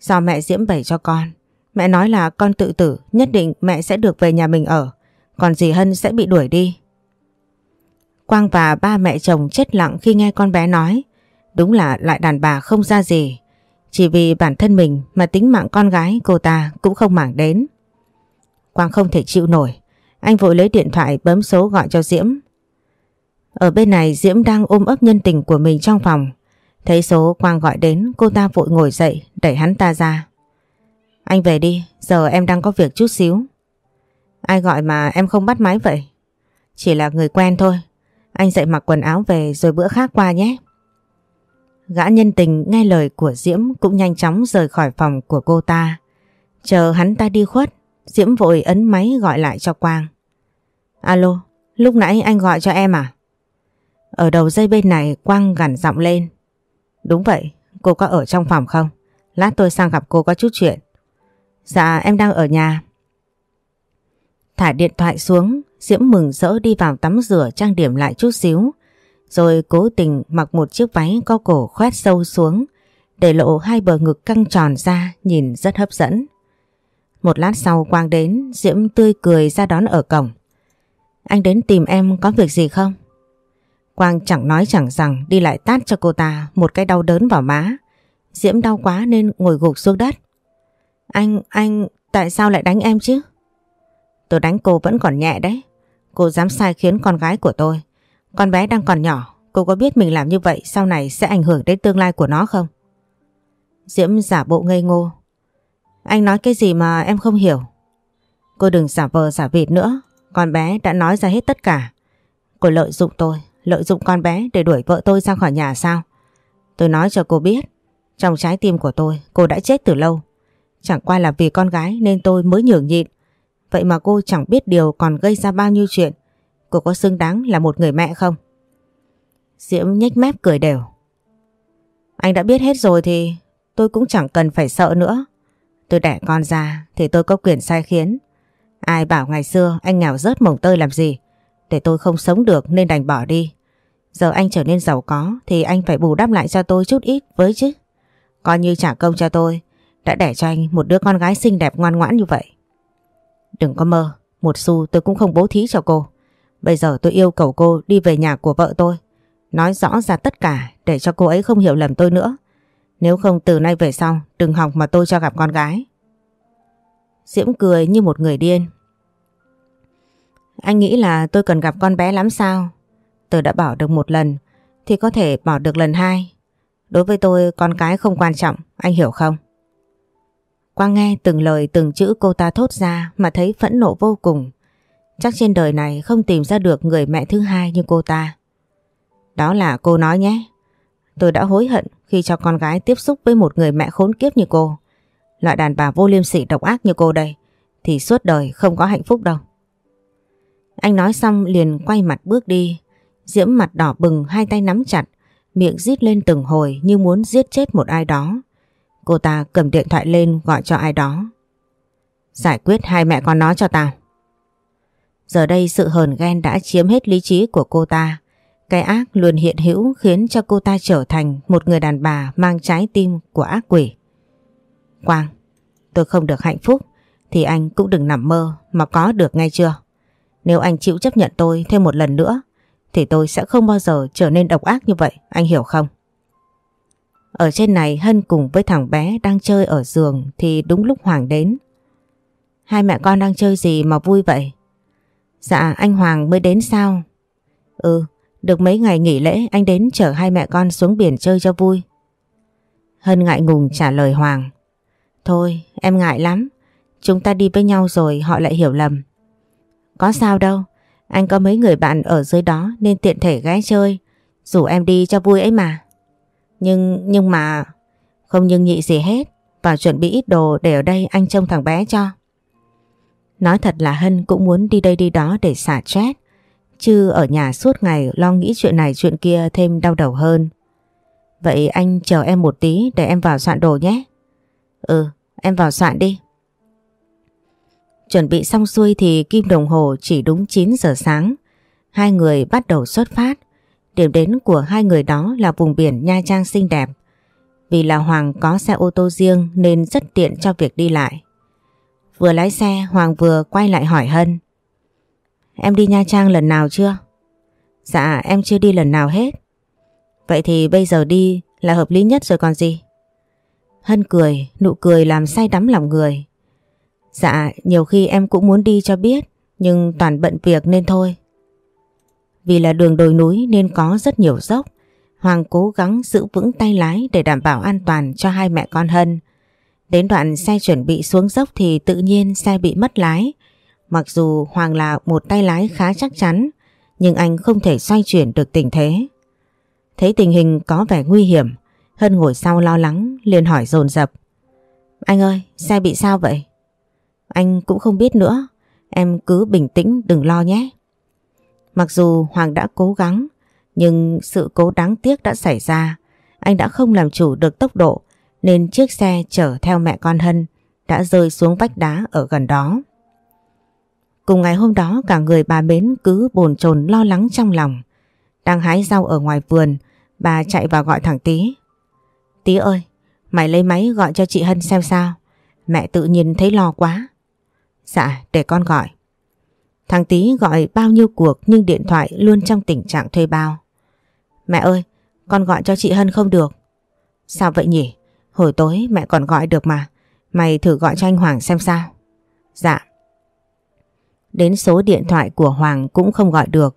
Do mẹ Diễm bày cho con. Mẹ nói là con tự tử, nhất định mẹ sẽ được về nhà mình ở. Còn dì Hân sẽ bị đuổi đi. Quang và ba mẹ chồng chết lặng khi nghe con bé nói. Đúng là lại đàn bà không ra gì. Chỉ vì bản thân mình mà tính mạng con gái cô ta cũng không mảng đến. Quang không thể chịu nổi. Anh vội lấy điện thoại bấm số gọi cho Diễm. Ở bên này Diễm đang ôm ấp nhân tình của mình trong phòng. Thấy số Quang gọi đến cô ta vội ngồi dậy đẩy hắn ta ra. Anh về đi, giờ em đang có việc chút xíu. Ai gọi mà em không bắt máy vậy? Chỉ là người quen thôi. Anh dậy mặc quần áo về rồi bữa khác qua nhé. Gã nhân tình nghe lời của Diễm cũng nhanh chóng rời khỏi phòng của cô ta. Chờ hắn ta đi khuất, Diễm vội ấn máy gọi lại cho Quang. Alo, lúc nãy anh gọi cho em à? Ở đầu dây bên này Quang gằn giọng lên. Đúng vậy, cô có ở trong phòng không? Lát tôi sang gặp cô có chút chuyện. Dạ em đang ở nhà. Thả điện thoại xuống, Diễm mừng rỡ đi vào tắm rửa trang điểm lại chút xíu. Rồi cố tình mặc một chiếc váy có cổ khoét sâu xuống để lộ hai bờ ngực căng tròn ra nhìn rất hấp dẫn. Một lát sau Quang đến, Diễm tươi cười ra đón ở cổng. Anh đến tìm em có việc gì không? Quang chẳng nói chẳng rằng đi lại tát cho cô ta một cái đau đớn vào má. Diễm đau quá nên ngồi gục xuống đất. Anh, anh, tại sao lại đánh em chứ? Tôi đánh cô vẫn còn nhẹ đấy. Cô dám sai khiến con gái của tôi. Con bé đang còn nhỏ, cô có biết mình làm như vậy sau này sẽ ảnh hưởng đến tương lai của nó không? Diễm giả bộ ngây ngô. Anh nói cái gì mà em không hiểu. Cô đừng giả vờ giả vịt nữa. Con bé đã nói ra hết tất cả. Cô lợi dụng tôi, lợi dụng con bé để đuổi vợ tôi ra khỏi nhà sao? Tôi nói cho cô biết, trong trái tim của tôi cô đã chết từ lâu. Chẳng qua là vì con gái nên tôi mới nhường nhịn. Vậy mà cô chẳng biết điều còn gây ra bao nhiêu chuyện. Cô có xứng đáng là một người mẹ không? Diễm nhếch mép cười đều. Anh đã biết hết rồi thì tôi cũng chẳng cần phải sợ nữa. Tôi đẻ con ra thì tôi có quyền sai khiến. Ai bảo ngày xưa anh nghèo rớt mồng tơi làm gì để tôi không sống được nên đành bỏ đi. Giờ anh trở nên giàu có thì anh phải bù đắp lại cho tôi chút ít với chứ. Coi như trả công cho tôi đã đẻ cho anh một đứa con gái xinh đẹp ngoan ngoãn như vậy. Đừng có mơ, một xu tôi cũng không bố thí cho cô. Bây giờ tôi yêu cầu cô đi về nhà của vợ tôi. Nói rõ ra tất cả để cho cô ấy không hiểu lầm tôi nữa. Nếu không từ nay về sau đừng hòng mà tôi cho gặp con gái. Diễm cười như một người điên. Anh nghĩ là tôi cần gặp con bé lắm sao? Tôi đã bỏ được một lần thì có thể bỏ được lần hai. Đối với tôi con cái không quan trọng, anh hiểu không? Quang nghe từng lời từng chữ cô ta thốt ra mà thấy phẫn nộ vô cùng. Chắc trên đời này không tìm ra được người mẹ thứ hai như cô ta. Đó là cô nói nhé. Tôi đã hối hận khi cho con gái tiếp xúc với một người mẹ khốn kiếp như cô. Loại đàn bà vô liêm sỉ độc ác như cô đây thì suốt đời không có hạnh phúc đâu. Anh nói xong liền quay mặt bước đi. Diễm mặt đỏ bừng hai tay nắm chặt, miệng rít lên từng hồi như muốn giết chết một ai đó. Cô ta cầm điện thoại lên gọi cho ai đó. Giải quyết hai mẹ con nó cho tao. Giờ đây sự hờn ghen đã chiếm hết lý trí của cô ta. Cái ác luôn hiện hữu khiến cho cô ta trở thành một người đàn bà mang trái tim của ác quỷ. Quang, tôi không được hạnh phúc thì anh cũng đừng nằm mơ mà có được ngay chưa? Nếu anh chịu chấp nhận tôi thêm một lần nữa thì tôi sẽ không bao giờ trở nên độc ác như vậy, anh hiểu không? Ở trên này Hân cùng với thằng bé đang chơi ở giường thì đúng lúc Hoàng đến. Hai mẹ con đang chơi gì mà vui vậy? Dạ anh Hoàng mới đến sao? Ừ, được mấy ngày nghỉ lễ anh đến chở hai mẹ con xuống biển chơi cho vui. Hân ngại ngùng trả lời Hoàng. Thôi em ngại lắm, chúng ta đi với nhau rồi họ lại hiểu lầm. Có sao đâu, anh có mấy người bạn ở dưới đó nên tiện thể ghé chơi, rủ em đi cho vui ấy mà. Nhưng, nhưng mà... Không nhưng nhị gì hết, và chuẩn bị ít đồ để ở đây anh trông thằng bé cho. Nói thật là Hân cũng muốn đi đây đi đó để xả stress, chứ ở nhà suốt ngày lo nghĩ chuyện này chuyện kia thêm đau đầu hơn. Vậy anh chờ em một tí để em vào soạn đồ nhé. Ừ, em vào soạn đi. Chuẩn bị xong xuôi thì kim đồng hồ chỉ đúng 9 giờ sáng. Hai người bắt đầu xuất phát. Điểm đến của hai người đó là vùng biển Nha Trang xinh đẹp. Vì là Hoàng có xe ô tô riêng nên rất tiện cho việc đi lại. Vừa lái xe Hoàng vừa quay lại hỏi Hân. Em đi Nha Trang lần nào chưa? Dạ em chưa đi lần nào hết. Vậy thì bây giờ đi là hợp lý nhất rồi còn gì? Hân cười, nụ cười làm say đắm lòng người. Dạ, nhiều khi em cũng muốn đi cho biết, nhưng toàn bận việc nên thôi. Vì là đường đồi núi nên có rất nhiều dốc. Hoàng cố gắng giữ vững tay lái để đảm bảo an toàn cho hai mẹ con Hân. Đến đoạn xe chuẩn bị xuống dốc thì tự nhiên xe bị mất lái. Mặc dù Hoàng là một tay lái khá chắc chắn, nhưng anh không thể xoay chuyển được tình thế. Thấy tình hình có vẻ nguy hiểm, Hân ngồi sau lo lắng, liền hỏi dồn dập Anh ơi, xe bị sao vậy? Anh cũng không biết nữa, em cứ bình tĩnh đừng lo nhé. Mặc dù Hoàng đã cố gắng, nhưng sự cố đáng tiếc đã xảy ra. Anh đã không làm chủ được tốc độ nên chiếc xe chở theo mẹ con Hân đã rơi xuống vách đá ở gần đó. Cùng ngày hôm đó cả người bà Mến cứ bồn chồn lo lắng trong lòng. Đang hái rau ở ngoài vườn, bà chạy vào gọi thằng Tí. Tí ơi, mày lấy máy gọi cho chị Hân xem sao. Mẹ tự nhìn thấy lo quá. Dạ, để con gọi. Thằng Tý gọi bao nhiêu cuộc nhưng điện thoại luôn trong tình trạng thuê bao. Mẹ ơi, con gọi cho chị Hân không được. Sao vậy nhỉ? Hồi tối mẹ còn gọi được mà. Mày thử gọi cho anh Hoàng xem sao. Dạ. Đến số điện thoại của Hoàng cũng không gọi được.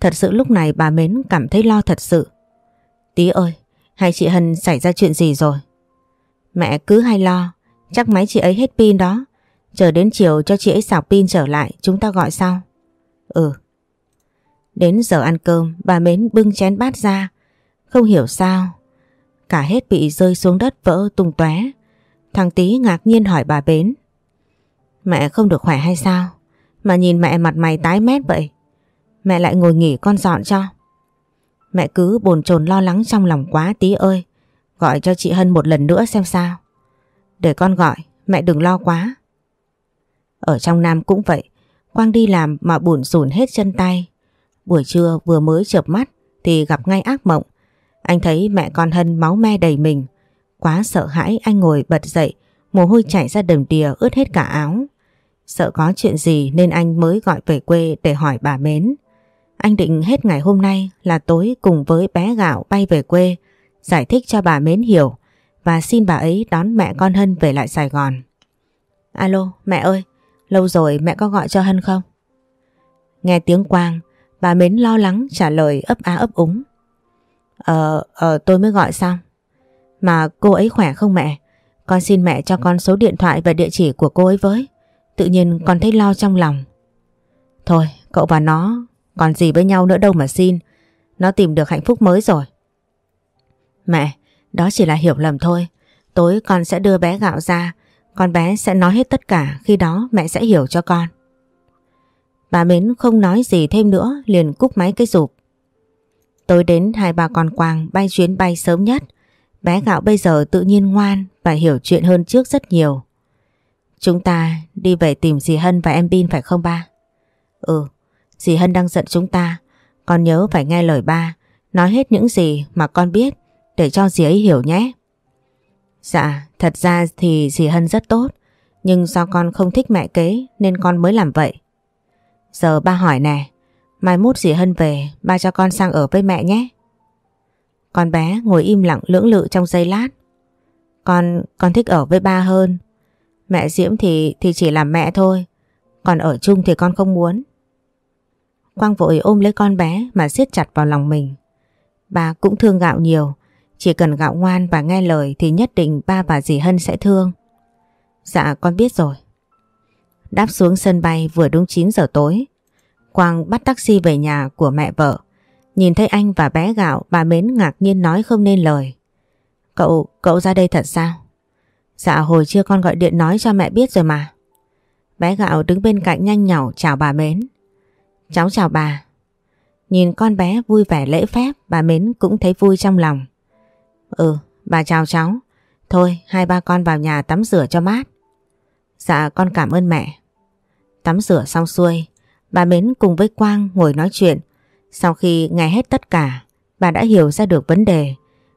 Thật sự lúc này bà Mến cảm thấy lo thật sự. Tí ơi, hai chị Hân xảy ra chuyện gì rồi? Mẹ cứ hay lo, chắc máy chị ấy hết pin đó. Chờ đến chiều cho chị ấy sạc pin trở lại chúng ta gọi sau. Ừ. Đến giờ ăn cơm bà Mến bưng chén bát ra. Không hiểu sao. Cả hết bị rơi xuống đất vỡ tung tóe. Thằng Tý ngạc nhiên hỏi bà Bến. Mẹ không được khỏe hay sao? Mà nhìn mẹ mặt mày tái mét vậy. Mẹ lại ngồi nghỉ con dọn cho. Mẹ cứ bồn chồn lo lắng trong lòng quá tí ơi. Gọi cho chị Hân một lần nữa xem sao. Để con gọi, mẹ đừng lo quá. Ở trong Nam cũng vậy, Quang đi làm mà buồn rùn hết chân tay. Buổi trưa vừa mới chợp mắt thì gặp ngay ác mộng. Anh thấy mẹ con Hân máu me đầy mình. Quá sợ hãi anh ngồi bật dậy, mồ hôi chảy ra đầm đìa ướt hết cả áo. Sợ có chuyện gì nên anh mới gọi về quê để hỏi bà Mến. Anh định hết ngày hôm nay là tối cùng với bé gạo bay về quê, giải thích cho bà Mến hiểu và xin bà ấy đón mẹ con Hân về lại Sài Gòn. Alo, mẹ ơi, lâu rồi mẹ có gọi cho Hân không? Nghe tiếng Quang, bà Mến lo lắng trả lời ấp á ấp úng. Ờ, ờ tôi mới gọi xong. Mà cô ấy khỏe không mẹ? Con xin mẹ cho con số điện thoại và địa chỉ của cô ấy với. Tự nhiên còn thấy lo trong lòng. Thôi, cậu và nó còn gì với nhau nữa đâu mà xin. Nó tìm được hạnh phúc mới rồi. Mẹ, đó chỉ là hiểu lầm thôi. Tối con sẽ đưa bé gạo ra. Con bé sẽ nói hết tất cả. Khi đó mẹ sẽ hiểu cho con. Bà Mến không nói gì thêm nữa liền cúp máy cái rụp. Tối đến hai bà con Quang bay chuyến bay sớm nhất. Bé gạo bây giờ tự nhiên ngoan và hiểu chuyện hơn trước rất nhiều. Chúng ta đi về tìm dì Hân và em Bin phải không ba? Ừ, dì Hân đang giận chúng ta. Con nhớ phải nghe lời ba, nói hết những gì mà con biết để cho dì ấy hiểu nhé. Dạ, thật ra thì dì Hân rất tốt, nhưng do con không thích mẹ kế nên con mới làm vậy. Giờ ba hỏi nè, mai mốt dì Hân về, ba cho con sang ở với mẹ nhé. Con bé ngồi im lặng lưỡng lự trong giây lát. Con, con thích ở với ba hơn. Mẹ Diễm thì thì chỉ là mẹ thôi, còn ở chung thì con không muốn. Quang vội ôm lấy con bé mà siết chặt vào lòng mình. Bà cũng thương gạo nhiều, chỉ cần gạo ngoan và nghe lời thì nhất định ba và dì Hân sẽ thương. Dạ con biết rồi. Đáp xuống sân bay vừa đúng 9 giờ tối. Quang bắt taxi về nhà của mẹ vợ. Nhìn thấy anh và bé gạo bà Mến ngạc nhiên nói không nên lời. Cậu, cậu ra đây thật sao? Dạ hồi chưa con gọi điện nói cho mẹ biết rồi mà. Bé gạo đứng bên cạnh nhanh nhỏ chào bà Mến. Cháu chào bà. Nhìn con bé vui vẻ lễ phép bà Mến cũng thấy vui trong lòng. Ừ, bà chào cháu. Thôi, hai ba con vào nhà tắm rửa cho mát. Dạ, con cảm ơn mẹ. Tắm rửa xong xuôi, bà Mến cùng với Quang ngồi nói chuyện. Sau khi nghe hết tất cả, bà đã hiểu ra được vấn đề.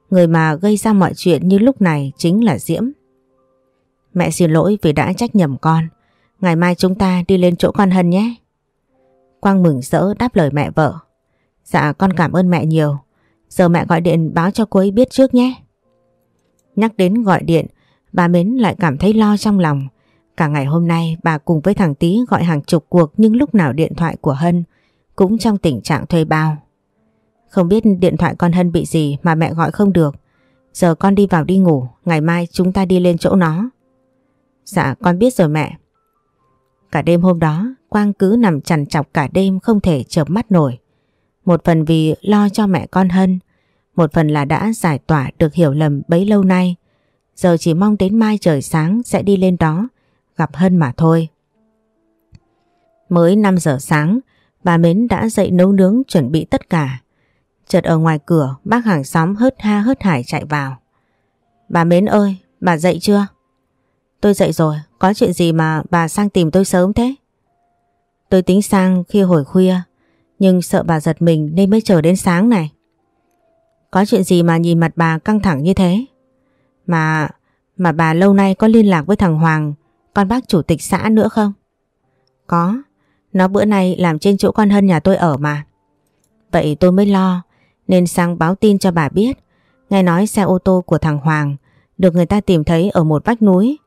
Người mà gây ra mọi chuyện như lúc này chính là Diễm. Mẹ xin lỗi vì đã trách nhầm con. Ngày mai chúng ta đi lên chỗ con Hân nhé. Quang mừng rỡ đáp lời mẹ vợ. Dạ con cảm ơn mẹ nhiều. Giờ mẹ gọi điện báo cho cô ấy biết trước nhé. Nhắc đến gọi điện, bà Mến lại cảm thấy lo trong lòng. Cả ngày hôm nay bà cùng với thằng Tý gọi hàng chục cuộc nhưng lúc nào điện thoại của Hân cũng trong tình trạng thuê bao. Không biết điện thoại con Hân bị gì mà mẹ gọi không được. Giờ con đi vào đi ngủ, ngày mai chúng ta đi lên chỗ nó. Dạ con biết rồi mẹ. Cả đêm hôm đó Quang cứ nằm chằn chọc cả đêm không thể chợp mắt nổi. Một phần vì lo cho mẹ con Hân, một phần là đã giải tỏa được hiểu lầm bấy lâu nay. Giờ chỉ mong đến mai trời sáng sẽ đi lên đó, gặp Hân mà thôi. Mới 5 giờ sáng, bà Mến đã dậy nấu nướng chuẩn bị tất cả. Chợt ở ngoài cửa, bác hàng xóm hớt ha hớt hải chạy vào. Bà Mến ơi, bà dậy chưa? Tôi dậy rồi, có chuyện gì mà bà sang tìm tôi sớm thế? Tôi tính sang khi hồi khuya, nhưng sợ bà giật mình nên mới chờ đến sáng này. Có chuyện gì mà nhìn mặt bà căng thẳng như thế? Mà, mà bà lâu nay có liên lạc với thằng Hoàng, con bác chủ tịch xã nữa không? Có, nó bữa nay làm trên chỗ con Hân nhà tôi ở mà. Vậy tôi mới lo, nên sang báo tin cho bà biết. Nghe nói xe ô tô của thằng Hoàng được người ta tìm thấy ở một vách núi.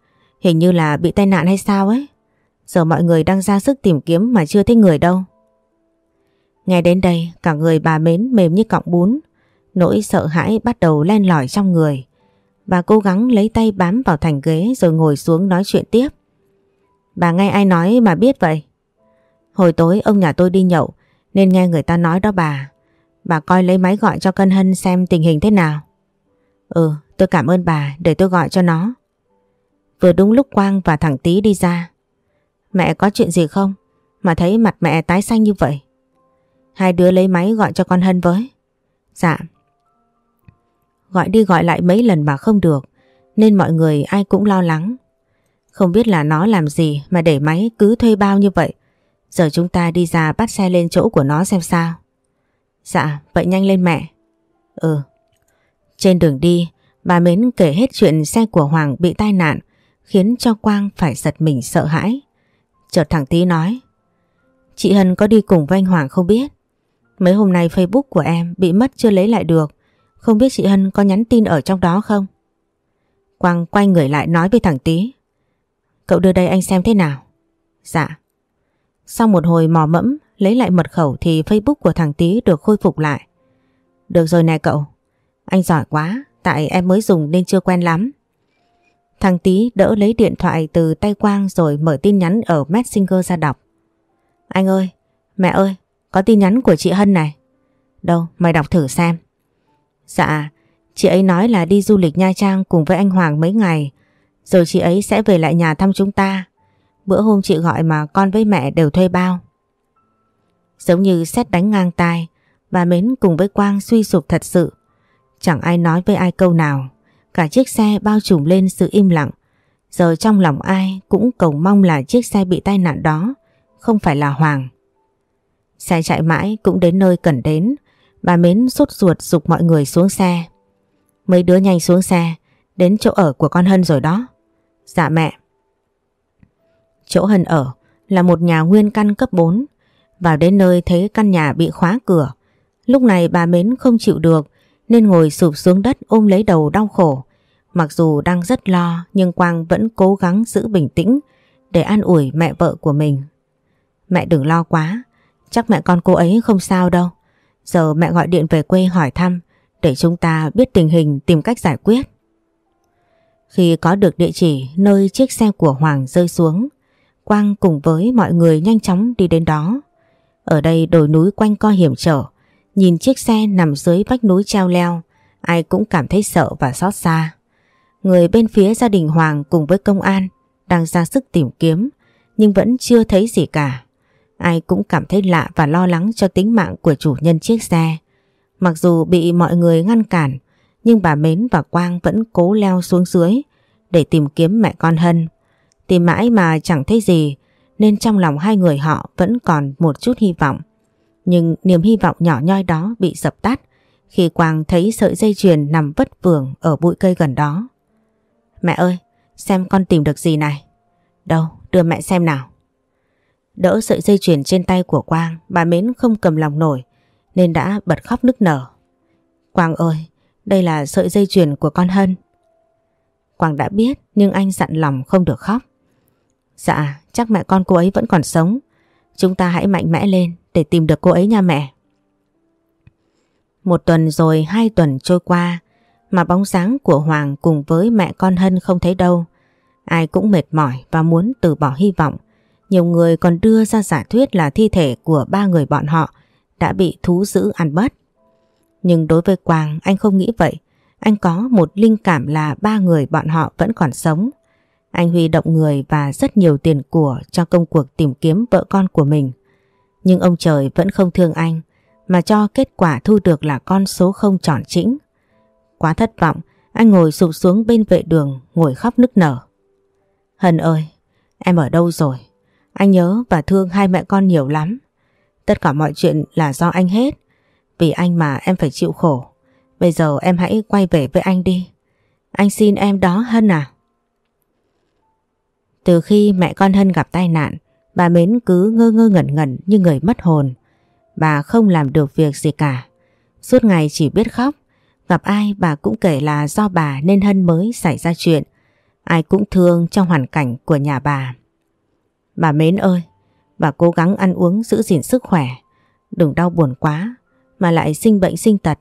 Hình như là bị tai nạn hay sao ấy. Giờ mọi người đang ra sức tìm kiếm mà chưa thấy người đâu. Nghe đến đây cả người bà mến mềm như cọng bún. Nỗi sợ hãi bắt đầu len lỏi trong người. Bà cố gắng lấy tay bám vào thành ghế rồi ngồi xuống nói chuyện tiếp. Bà nghe ai nói mà biết vậy? Hồi tối ông nhà tôi đi nhậu nên nghe người ta nói đó bà. Bà coi lấy máy gọi cho Cân Hân xem tình hình thế nào. Ừ, tôi cảm ơn bà để tôi gọi cho nó. Vừa đúng lúc Quang và thằng Tý đi ra. Mẹ có chuyện gì không? Mà thấy mặt mẹ tái xanh như vậy. Hai đứa lấy máy gọi cho con Hân với. Dạ. Gọi đi gọi lại mấy lần mà không được nên mọi người ai cũng lo lắng. Không biết là nó làm gì mà để máy cứ thuê bao như vậy. Giờ chúng ta đi ra bắt xe lên chỗ của nó xem sao. Dạ, vậy nhanh lên mẹ. Ừ. Trên đường đi, bà Mến kể hết chuyện xe của Hoàng bị tai nạn khiến cho Quang phải giật mình sợ hãi. Chợt thằng Tý nói Chị Hân có đi cùng với anh Hoàng không biết Mấy hôm nay Facebook của em bị mất chưa lấy lại được Không biết chị Hân có nhắn tin ở trong đó không? Quang quay người lại nói với thằng Tý Cậu đưa đây anh xem thế nào? Dạ. Sau một hồi mò mẫm lấy lại mật khẩu thì Facebook của thằng Tý được khôi phục lại. Được rồi nè cậu. Anh giỏi quá, tại em mới dùng nên chưa quen lắm. Thằng Tý đỡ lấy điện thoại từ tay Quang rồi mở tin nhắn ở Messenger ra đọc. Anh ơi, mẹ ơi, có tin nhắn của chị Hân này. Đâu, mày đọc thử xem. Dạ, chị ấy nói là đi du lịch Nha Trang cùng với anh Hoàng mấy ngày, rồi chị ấy sẽ về lại nhà thăm chúng ta. Bữa hôm chị gọi mà con với mẹ đều thuê bao. Giống như xét đánh ngang tai, bà Mến cùng với Quang suy sụp thật sự. Chẳng ai nói với ai câu nào. Cả chiếc xe bao trùm lên sự im lặng. Giờ trong lòng ai cũng cầu mong là chiếc xe bị tai nạn đó không phải là Hoàng. Xe chạy mãi cũng đến nơi cần đến. Bà Mến sốt ruột dục mọi người xuống xe. Mấy đứa nhanh xuống xe, đến chỗ ở của con Hân rồi đó. Dạ mẹ. Chỗ Hân ở là một nhà nguyên căn cấp 4. Vào đến nơi thấy căn nhà bị khóa cửa. Lúc này bà Mến không chịu được nên ngồi sụp xuống đất ôm lấy đầu đau khổ. Mặc dù đang rất lo nhưng Quang vẫn cố gắng giữ bình tĩnh để an ủi mẹ vợ của mình. Mẹ đừng lo quá, chắc mẹ con cô ấy không sao đâu. Giờ mẹ gọi điện về quê hỏi thăm để chúng ta biết tình hình tìm cách giải quyết. Khi có được địa chỉ nơi chiếc xe của Hoàng rơi xuống, Quang cùng với mọi người nhanh chóng đi đến đó. Ở đây đồi núi quanh co hiểm trở, nhìn chiếc xe nằm dưới vách núi treo leo, ai cũng cảm thấy sợ và xót xa. Người bên phía gia đình Hoàng cùng với công an đang ra sức tìm kiếm, nhưng vẫn chưa thấy gì cả. Ai cũng cảm thấy lạ và lo lắng cho tính mạng của chủ nhân chiếc xe. Mặc dù bị mọi người ngăn cản, nhưng bà Mến và Quang vẫn cố leo xuống dưới để tìm kiếm mẹ con Hân. Tìm mãi mà chẳng thấy gì nên trong lòng hai người họ vẫn còn một chút hy vọng. Nhưng niềm hy vọng nhỏ nhoi đó bị dập tắt khi Quang thấy sợi dây chuyền nằm vất vưởng ở bụi cây gần đó. Mẹ ơi, xem con tìm được gì này. Đâu, đưa mẹ xem nào. Đỡ sợi dây chuyền trên tay của Quang, bà Mến không cầm lòng nổi nên đã bật khóc nức nở. Quang ơi, đây là sợi dây chuyền của con Hân. Quang đã biết nhưng anh dặn lòng không được khóc. Dạ, chắc mẹ con cô ấy vẫn còn sống. Chúng ta hãy mạnh mẽ lên để tìm được cô ấy nha mẹ. Một tuần rồi hai tuần trôi qua mà bóng sáng của Hoàng cùng với mẹ con Hân không thấy đâu. Ai cũng mệt mỏi và muốn từ bỏ hy vọng. Nhiều người còn đưa ra giả thuyết là thi thể của ba người bọn họ đã bị thú dữ ăn bớt. Nhưng đối với Quang, anh không nghĩ vậy. Anh có một linh cảm là ba người bọn họ vẫn còn sống. Anh huy động người và rất nhiều tiền của cho công cuộc tìm kiếm vợ con của mình. Nhưng ông trời vẫn không thương anh, mà cho kết quả thu được là con số không tròn chỉnh. Quá thất vọng, anh ngồi sụp xuống bên vệ đường ngồi khóc nức nở. Hân ơi, em ở đâu rồi? Anh nhớ và thương hai mẹ con nhiều lắm. Tất cả mọi chuyện là do anh hết. Vì anh mà em phải chịu khổ. Bây giờ em hãy quay về với anh đi. Anh xin em đó Hân à. Từ khi mẹ con Hân gặp tai nạn, bà Mến cứ ngơ ngơ ngẩn ngẩn như người mất hồn. Bà không làm được việc gì cả. Suốt ngày chỉ biết khóc. Gặp ai bà cũng kể là do bà nên Hân mới xảy ra chuyện. Ai cũng thương trong hoàn cảnh của nhà bà. Bà Mến ơi, bà cố gắng ăn uống giữ gìn sức khỏe. Đừng đau buồn quá, mà lại sinh bệnh sinh tật.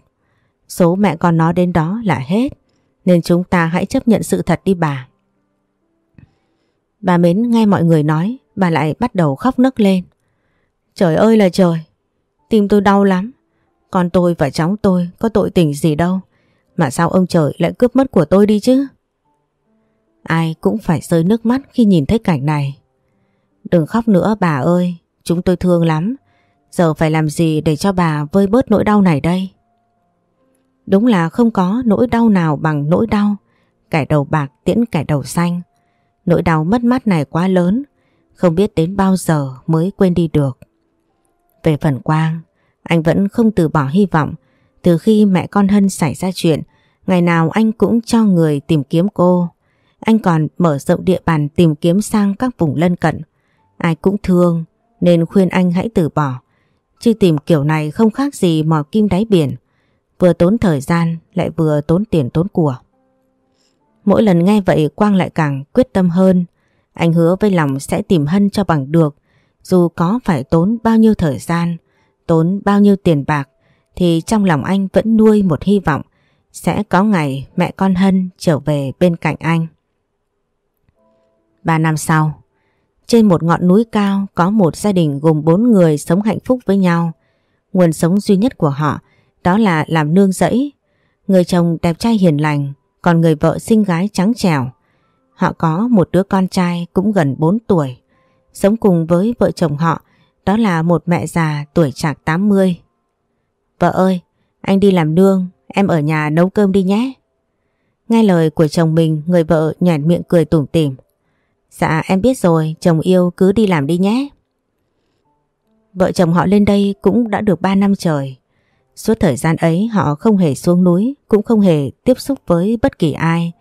Số mẹ con nó đến đó là hết, nên chúng ta hãy chấp nhận sự thật đi bà. Bà Mến nghe mọi người nói, bà lại bắt đầu khóc nức lên. Trời ơi là trời, tim tôi đau lắm. Con tôi và cháu tôi có tội tình gì đâu, mà sao ông trời lại cướp mất của tôi đi chứ? Ai cũng phải rơi nước mắt khi nhìn thấy cảnh này. Đừng khóc nữa bà ơi, chúng tôi thương lắm. Giờ phải làm gì để cho bà vơi bớt nỗi đau này đây? Đúng là không có nỗi đau nào bằng nỗi đau. Cải đầu bạc tiễn cải đầu xanh. Nỗi đau mất mát này quá lớn, không biết đến bao giờ mới quên đi được. Về phần Quang, anh vẫn không từ bỏ hy vọng. Từ khi mẹ con Hân xảy ra chuyện, ngày nào anh cũng cho người tìm kiếm cô. Anh còn mở rộng địa bàn tìm kiếm sang các vùng lân cận. Ai cũng thương nên khuyên anh hãy từ bỏ. Chứ tìm kiểu này không khác gì mò kim đáy biển. Vừa tốn thời gian lại vừa tốn tiền tốn của. Mỗi lần nghe vậy Quang lại càng quyết tâm hơn. Anh hứa với lòng sẽ tìm Hân cho bằng được. Dù có phải tốn bao nhiêu thời gian, tốn bao nhiêu tiền bạc, thì trong lòng anh vẫn nuôi một hy vọng sẽ có ngày mẹ con Hân trở về bên cạnh anh. Ba năm sau, trên một ngọn núi cao có một gia đình gồm bốn người sống hạnh phúc với nhau. Nguồn sống duy nhất của họ đó là làm nương rẫy. Người chồng đẹp trai hiền lành, còn người vợ xinh gái trắng trẻo. Họ có một đứa con trai cũng gần 4 tuổi. Sống cùng với vợ chồng họ đó là một mẹ già tuổi trạc 80. Vợ ơi, anh đi làm nương, em ở nhà nấu cơm đi nhé. Nghe lời của chồng mình, người vợ nhoẻn miệng cười tủm tỉm. Dạ em biết rồi, chồng yêu cứ đi làm đi nhé. Vợ chồng họ lên đây cũng đã được 3 năm trời. Suốt thời gian ấy họ không hề xuống núi, cũng không hề tiếp xúc với bất kỳ ai.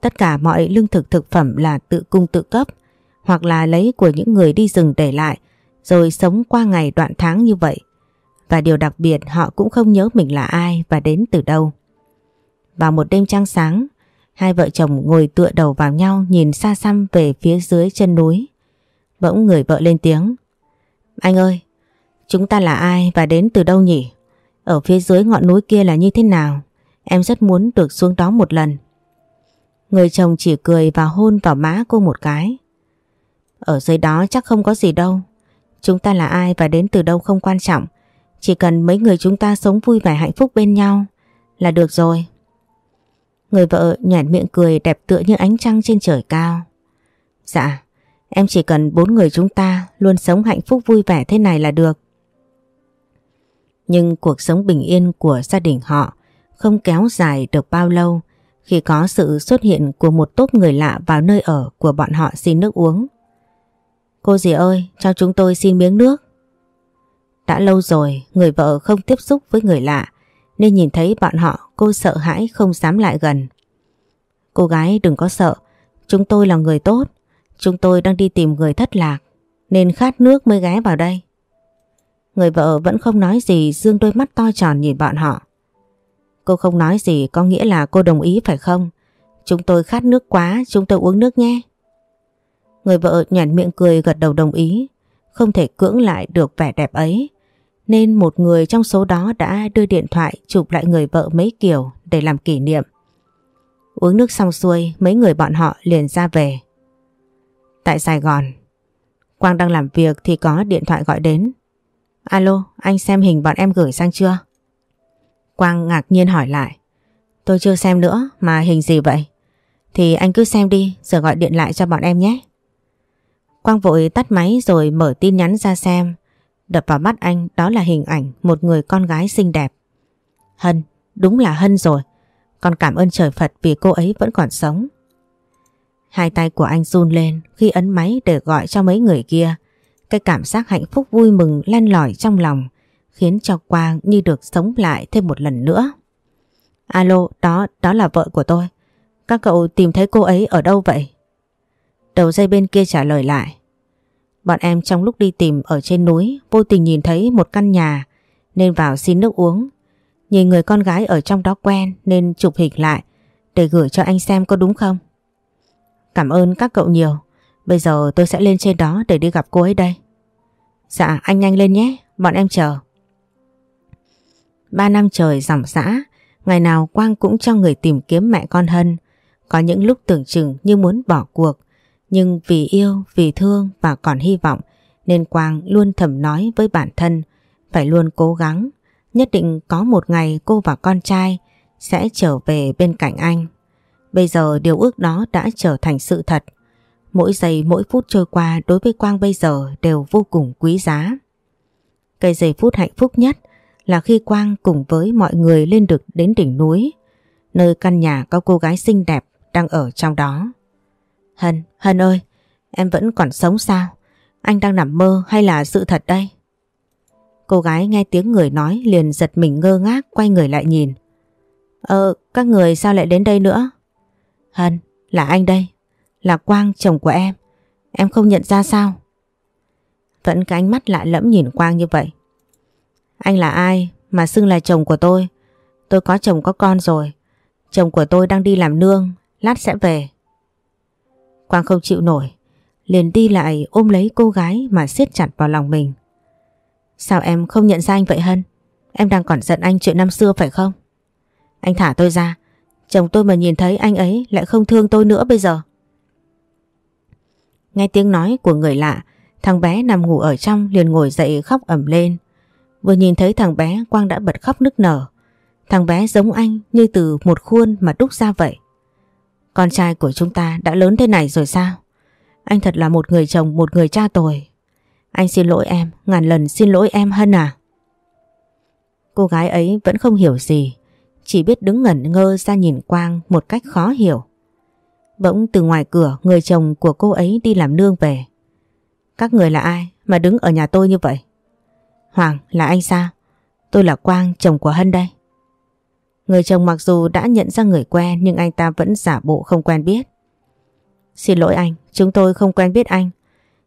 Tất cả mọi lương thực thực phẩm là tự cung tự cấp, hoặc là lấy của những người đi rừng để lại, rồi sống qua ngày đoạn tháng như vậy. Và điều đặc biệt họ cũng không nhớ mình là ai và đến từ đâu. Vào một đêm trăng sáng, hai vợ chồng ngồi tựa đầu vào nhau nhìn xa xăm về phía dưới chân núi. Bỗng người vợ lên tiếng. Anh ơi, chúng ta là ai và đến từ đâu nhỉ? Ở phía dưới ngọn núi kia là như thế nào? Em rất muốn được xuống đó một lần. Người chồng chỉ cười và hôn vào má cô một cái. Ở dưới đó chắc không có gì đâu. Chúng ta là ai và đến từ đâu không quan trọng. Chỉ cần mấy người chúng ta sống vui vẻ hạnh phúc bên nhau là được rồi. Người vợ nhảy miệng cười đẹp tựa như ánh trăng trên trời cao. Dạ, em chỉ cần bốn người chúng ta luôn sống hạnh phúc vui vẻ thế này là được. Nhưng cuộc sống bình yên của gia đình họ không kéo dài được bao lâu khi có sự xuất hiện của một tốp người lạ vào nơi ở của bọn họ xin nước uống. Cô dì ơi, cho chúng tôi xin miếng nước. Đã lâu rồi, người vợ không tiếp xúc với người lạ, nên nhìn thấy bọn họ cô sợ hãi không dám lại gần. Cô gái đừng có sợ, chúng tôi là người tốt, chúng tôi đang đi tìm người thất lạc, nên khát nước mới ghé vào đây. Người vợ vẫn không nói gì dương đôi mắt to tròn nhìn bọn họ. Cô không nói gì có nghĩa là cô đồng ý phải không? Chúng tôi khát nước quá, chúng tôi uống nước nhé. Người vợ nhàn miệng cười gật đầu đồng ý, không thể cưỡng lại được vẻ đẹp ấy. Nên một người trong số đó đã đưa điện thoại chụp lại người vợ mấy kiểu để làm kỷ niệm. Uống nước xong xuôi, mấy người bọn họ liền ra về. Tại Sài Gòn, Quang đang làm việc thì có điện thoại gọi đến. Alo, anh xem hình bọn em gửi sang chưa? Quang ngạc nhiên hỏi lại. Tôi chưa xem nữa, mà hình gì vậy? Thì anh cứ xem đi, rồi gọi điện lại cho bọn em nhé. Quang vội tắt máy rồi mở tin nhắn ra xem. Đập vào mắt anh đó là hình ảnh một người con gái xinh đẹp. Hân, đúng là Hân rồi. Con cảm ơn trời Phật vì cô ấy vẫn còn sống. Hai tay của anh run lên khi ấn máy để gọi cho mấy người kia. Cái cảm giác hạnh phúc vui mừng len lỏi trong lòng khiến cho Quang như được sống lại thêm một lần nữa. Alo, đó, đó là vợ của tôi. Các cậu tìm thấy cô ấy ở đâu vậy? Đầu dây bên kia trả lời lại. Bọn em trong lúc đi tìm ở trên núi vô tình nhìn thấy một căn nhà nên vào xin nước uống. Nhìn người con gái ở trong đó quen nên chụp hình lại để gửi cho anh xem có đúng không? Cảm ơn các cậu nhiều. Bây giờ tôi sẽ lên trên đó để đi gặp cô ấy đây. Dạ anh nhanh lên nhé, bọn em chờ. Ba năm trời dòng dã, ngày nào Quang cũng cho người tìm kiếm mẹ con Hân. Có những lúc tưởng chừng như muốn bỏ cuộc, nhưng vì yêu, vì thương và còn hy vọng nên Quang luôn thầm nói với bản thân phải luôn cố gắng. Nhất định có một ngày cô và con trai sẽ trở về bên cạnh anh. Bây giờ điều ước đó đã trở thành sự thật. Mỗi giây mỗi phút trôi qua đối với Quang bây giờ đều vô cùng quý giá. Cây giây phút hạnh phúc nhất là khi Quang cùng với mọi người lên được đến đỉnh núi, nơi căn nhà có cô gái xinh đẹp đang ở trong đó. Hân, Hân ơi, em vẫn còn sống sao? Anh đang nằm mơ hay là sự thật đây? Cô gái nghe tiếng người nói liền giật mình ngơ ngác quay người lại nhìn. Ờ, các người sao lại đến đây nữa? Hân, là anh đây. Là Quang, chồng của em. Em không nhận ra sao? Vẫn cái ánh mắt lạ lẫm nhìn Quang như vậy. Anh là ai mà xưng là chồng của tôi? Tôi có chồng có con rồi. Chồng của tôi đang đi làm nương, lát sẽ về. Quang không chịu nổi, liền đi lại ôm lấy cô gái mà siết chặt vào lòng mình. Sao em không nhận ra anh vậy Hân? Em đang còn giận anh chuyện năm xưa phải không? Anh thả tôi ra, chồng tôi mà nhìn thấy anh ấy lại không thương tôi nữa bây giờ. Nghe tiếng nói của người lạ, thằng bé nằm ngủ ở trong liền ngồi dậy khóc ẩm lên. Vừa nhìn thấy thằng bé Quang đã bật khóc nức nở. Thằng bé giống anh như từ một khuôn mà đúc ra vậy. Con trai của chúng ta đã lớn thế này rồi sao? Anh thật là một người chồng, một người cha tồi. Anh xin lỗi em, ngàn lần xin lỗi em Hân à. Cô gái ấy vẫn không hiểu gì, chỉ biết đứng ngẩn ngơ ra nhìn Quang một cách khó hiểu. Bỗng từ ngoài cửa người chồng của cô ấy đi làm nương về. Các người là ai mà đứng ở nhà tôi như vậy? Hoàng là anh sao? Tôi là Quang, chồng của Hân đây. Người chồng mặc dù đã nhận ra người quen nhưng anh ta vẫn giả bộ không quen biết. Xin lỗi anh, chúng tôi không quen biết anh.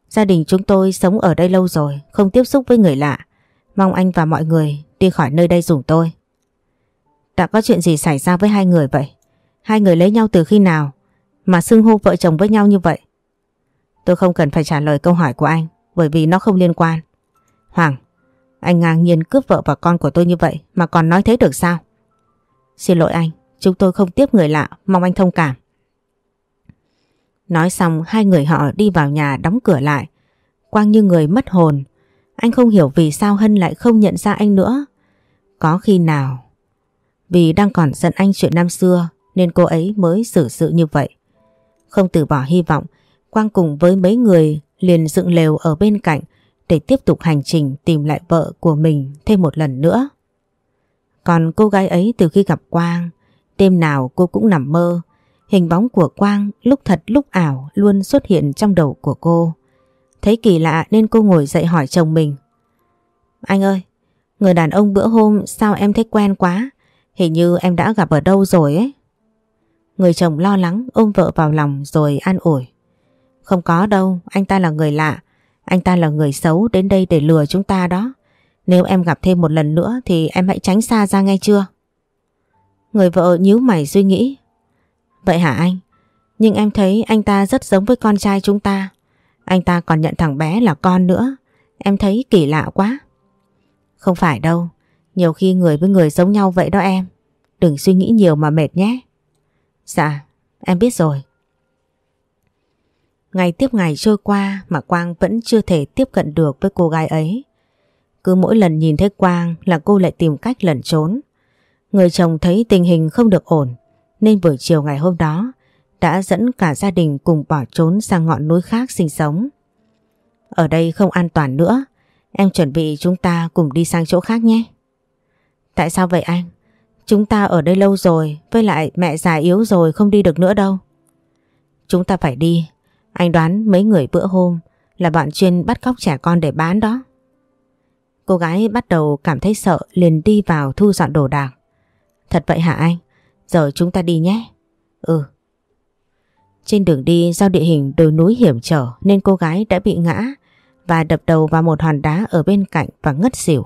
Gia đình chúng tôi sống ở đây lâu rồi, không tiếp xúc với người lạ. Mong anh và mọi người đi khỏi nơi đây dùng tôi. Đã có chuyện gì xảy ra với hai người vậy? Hai người lấy nhau từ khi nào mà xưng hô vợ chồng với nhau như vậy? Tôi không cần phải trả lời câu hỏi của anh bởi vì nó không liên quan. Hoàng, anh ngang nhiên cướp vợ và con của tôi như vậy mà còn nói thế được sao? Xin lỗi anh, chúng tôi không tiếp người lạ, mong anh thông cảm. Nói xong hai người họ đi vào nhà đóng cửa lại. Quang như người mất hồn. Anh không hiểu vì sao Hân lại không nhận ra anh nữa. Có khi nào... Vì đang còn giận anh chuyện năm xưa nên cô ấy mới xử sự như vậy. Không từ bỏ hy vọng, Quang cùng với mấy người liền dựng lều ở bên cạnh để tiếp tục hành trình tìm lại vợ của mình thêm một lần nữa. Còn cô gái ấy từ khi gặp Quang, đêm nào cô cũng nằm mơ, hình bóng của Quang lúc thật lúc ảo luôn xuất hiện trong đầu của cô. Thấy kỳ lạ nên cô ngồi dậy hỏi chồng mình. Anh ơi, người đàn ông bữa hôm sao em thấy quen quá, hình như em đã gặp ở đâu rồi ấy. Người chồng lo lắng ôm vợ vào lòng rồi an ủi. Không có đâu, anh ta là người lạ, anh ta là người xấu đến đây để lừa chúng ta đó. Nếu em gặp thêm một lần nữa thì em hãy tránh xa ra ngay chưa? Người vợ nhíu mày suy nghĩ. Vậy hả anh? Nhưng em thấy anh ta rất giống với con trai chúng ta. Anh ta còn nhận thằng bé là con nữa. Em thấy kỳ lạ quá. Không phải đâu. Nhiều khi người với người giống nhau vậy đó em. Đừng suy nghĩ nhiều mà mệt nhé. Dạ, em biết rồi. Ngày tiếp ngày trôi qua mà Quang vẫn chưa thể tiếp cận được với cô gái ấy. Cứ mỗi lần nhìn thấy Quang là cô lại tìm cách lẩn trốn. Người chồng thấy tình hình không được ổn nên buổi chiều ngày hôm đó đã dẫn cả gia đình cùng bỏ trốn sang ngọn núi khác sinh sống. Ở đây không an toàn nữa, em chuẩn bị chúng ta cùng đi sang chỗ khác nhé. Tại sao vậy anh? Chúng ta ở đây lâu rồi, với lại mẹ già yếu rồi không đi được nữa đâu. Chúng ta phải đi, anh đoán mấy người bữa hôm là bạn chuyên bắt cóc trẻ con để bán đó. Cô gái bắt đầu cảm thấy sợ liền đi vào thu dọn đồ đạc. Thật vậy hả anh? Giờ chúng ta đi nhé. Ừ. Trên đường đi do địa hình đồi núi hiểm trở nên cô gái đã bị ngã và đập đầu vào một hòn đá ở bên cạnh và ngất xỉu.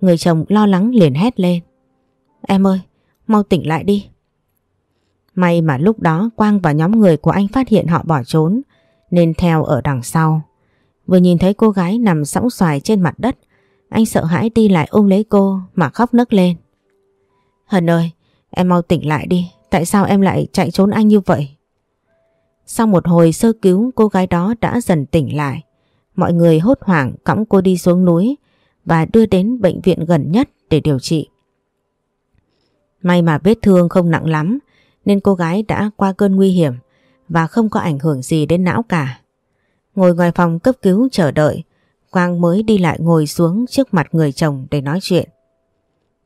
Người chồng lo lắng liền hét lên. Em ơi, mau tỉnh lại đi. May mà lúc đó Quang và nhóm người của anh phát hiện họ bỏ trốn nên theo ở đằng sau. Vừa nhìn thấy cô gái nằm sóng xoài trên mặt đất anh sợ hãi đi lại ôm lấy cô mà khóc nấc lên. Hân ơi, em mau tỉnh lại đi, tại sao em lại chạy trốn anh như vậy? Sau một hồi sơ cứu cô gái đó đã dần tỉnh lại. Mọi người hốt hoảng cõng cô đi xuống núi và đưa đến bệnh viện gần nhất để điều trị. May mà vết thương không nặng lắm nên cô gái đã qua cơn nguy hiểm và không có ảnh hưởng gì đến não cả. Ngồi ngoài phòng cấp cứu chờ đợi, Quang mới đi lại ngồi xuống trước mặt người chồng để nói chuyện.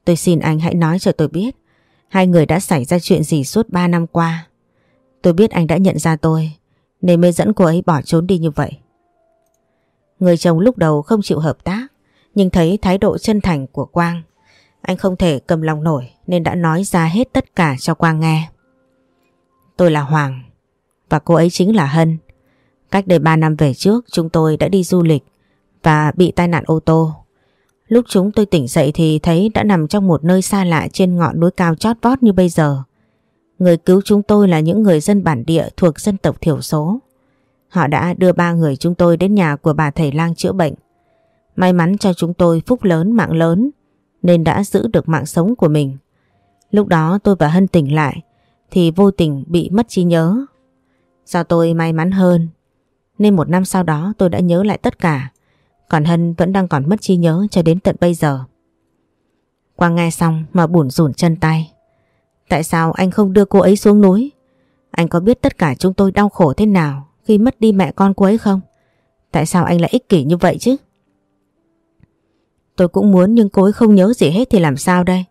Tôi xin anh hãy nói cho tôi biết, hai người đã xảy ra chuyện gì suốt 3 năm qua. Tôi biết anh đã nhận ra tôi, nên mới dẫn cô ấy bỏ trốn đi như vậy. Người chồng lúc đầu không chịu hợp tác, nhưng thấy thái độ chân thành của Quang, anh không thể cầm lòng nổi nên đã nói ra hết tất cả cho Quang nghe. Tôi là Hoàng và cô ấy chính là Hân. Cách đây 3 năm về trước, chúng tôi đã đi du lịch và bị tai nạn ô tô. Lúc chúng tôi tỉnh dậy thì thấy đã nằm trong một nơi xa lạ trên ngọn núi cao chót vót như bây giờ. Người cứu chúng tôi là những người dân bản địa thuộc dân tộc thiểu số. Họ đã đưa ba người chúng tôi đến nhà của bà thầy lang chữa bệnh. May mắn cho chúng tôi phúc lớn mạng lớn, nên đã giữ được mạng sống của mình. Lúc đó tôi và Hân tỉnh lại, thì vô tình bị mất trí nhớ. Do tôi may mắn hơn, nên một năm sau đó tôi đã nhớ lại tất cả. Còn Hân vẫn đang còn mất trí nhớ cho đến tận bây giờ. Quang nghe xong mà bủn rủn chân tay. Tại sao anh không đưa cô ấy xuống núi? Anh có biết tất cả chúng tôi đau khổ thế nào khi mất đi mẹ con cô ấy không? Tại sao anh lại ích kỷ như vậy chứ? Tôi cũng muốn nhưng cô ấy không nhớ gì hết thì làm sao đây?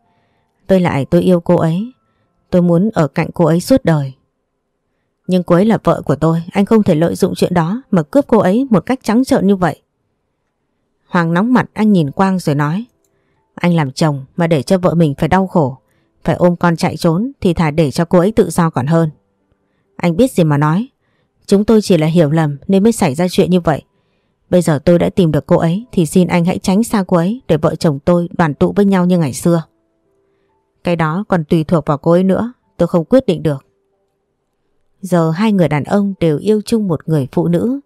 Tôi lại tôi yêu cô ấy. Tôi muốn ở cạnh cô ấy suốt đời. Nhưng cô ấy là vợ của tôi, anh không thể lợi dụng chuyện đó mà cướp cô ấy một cách trắng trợn như vậy. Hoàng nóng mặt, anh nhìn Quang rồi nói. Anh làm chồng mà để cho vợ mình phải đau khổ. Phải ôm con chạy trốn Thì thà để cho cô ấy tự do còn hơn. Anh biết gì mà nói. Chúng tôi chỉ là hiểu lầm nên mới xảy ra chuyện như vậy. Bây giờ tôi đã tìm được cô ấy Thì xin anh hãy tránh xa cô ấy Để vợ chồng tôi đoàn tụ với nhau như ngày xưa. Cái đó còn tùy thuộc vào cô ấy nữa, Tôi không quyết định được. Giờ hai người đàn ông đều yêu chung một người phụ nữ.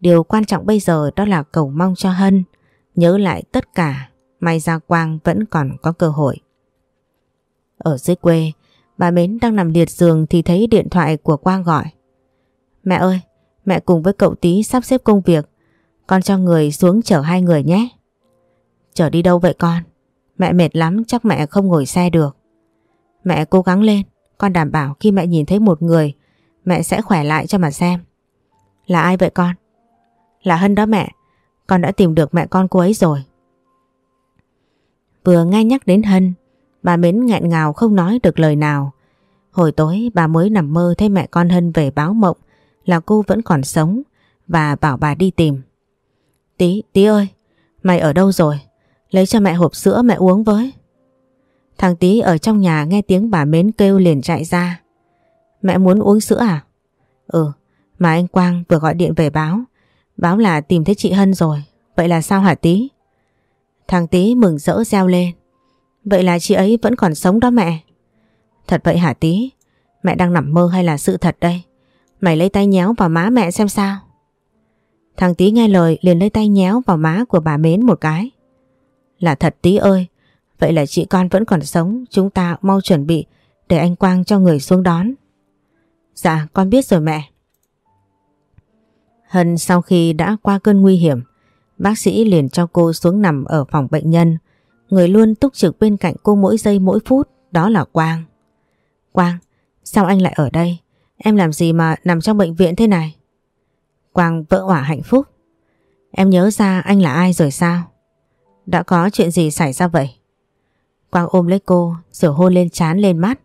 Điều quan trọng bây giờ đó là cầu mong cho Hân. Nhớ lại tất cả, may ra Quang vẫn còn có cơ hội. Ở dưới quê, bà Mến đang nằm liệt giường thì thấy điện thoại của Quang gọi. Mẹ ơi, mẹ cùng với cậu tí sắp xếp công việc, con cho người xuống chở hai người nhé. Chở đi đâu vậy con? Mẹ mệt lắm chắc mẹ không ngồi xe được. Mẹ cố gắng lên, con đảm bảo khi mẹ nhìn thấy một người, mẹ sẽ khỏe lại cho mà xem. Là ai vậy con? Là Hân đó mẹ, con đã tìm được mẹ con cô ấy rồi. Vừa nghe nhắc đến Hân, bà Mến nghẹn ngào không nói được lời nào. Hồi tối bà mới nằm mơ thấy mẹ con Hân về báo mộng là cô vẫn còn sống và bảo bà đi tìm. Tí, tí ơi, mày ở đâu rồi? Lấy cho mẹ hộp sữa mẹ uống với. Thằng Tí ở trong nhà nghe tiếng bà Mến kêu liền chạy ra. Mẹ muốn uống sữa à? Ừ, mà anh Quang vừa gọi điện về báo Báo là tìm thấy chị Hân rồi. Vậy là sao hả Tí Thằng Tí mừng rỡ reo lên. Vậy là chị ấy vẫn còn sống đó mẹ. Thật vậy hả Tí Mẹ đang nằm mơ hay là sự thật đây? Mày lấy tay nhéo vào má mẹ xem sao. Thằng Tí nghe lời liền lấy tay nhéo vào má của bà Mến một cái. Là thật Tí ơi, Vậy là chị con vẫn còn sống, Chúng ta mau chuẩn bị Để anh Quang cho người xuống đón. Dạ con biết rồi mẹ. Hân sau khi đã qua cơn nguy hiểm, bác sĩ liền cho cô xuống nằm ở phòng bệnh nhân. Người luôn túc trực bên cạnh cô mỗi giây mỗi phút, đó là Quang. Quang, sao anh lại ở đây? Em làm gì mà nằm trong bệnh viện thế này? Quang vỡ hỏa hạnh phúc. Em nhớ ra anh là ai rồi sao? Đã có chuyện gì xảy ra vậy? Quang ôm lấy cô rồi hôn lên trán lên mắt.